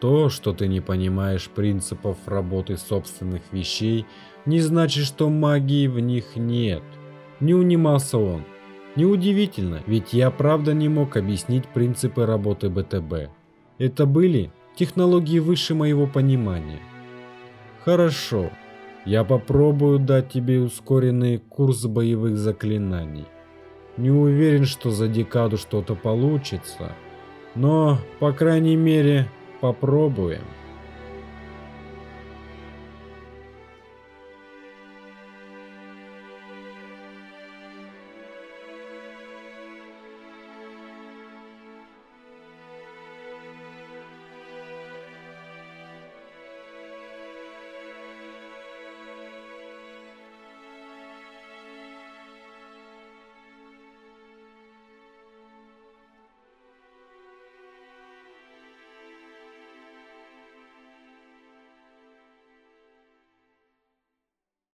То, что ты не понимаешь принципов работы собственных вещей, не значит, что магии в них нет. Не унимался он. Неудивительно, ведь я правда не мог объяснить принципы работы БТБ. Это были технологии выше моего понимания. Хорошо. Я попробую дать тебе ускоренный курс боевых заклинаний. Не уверен, что за декаду что-то получится, но, по крайней мере, попробуем.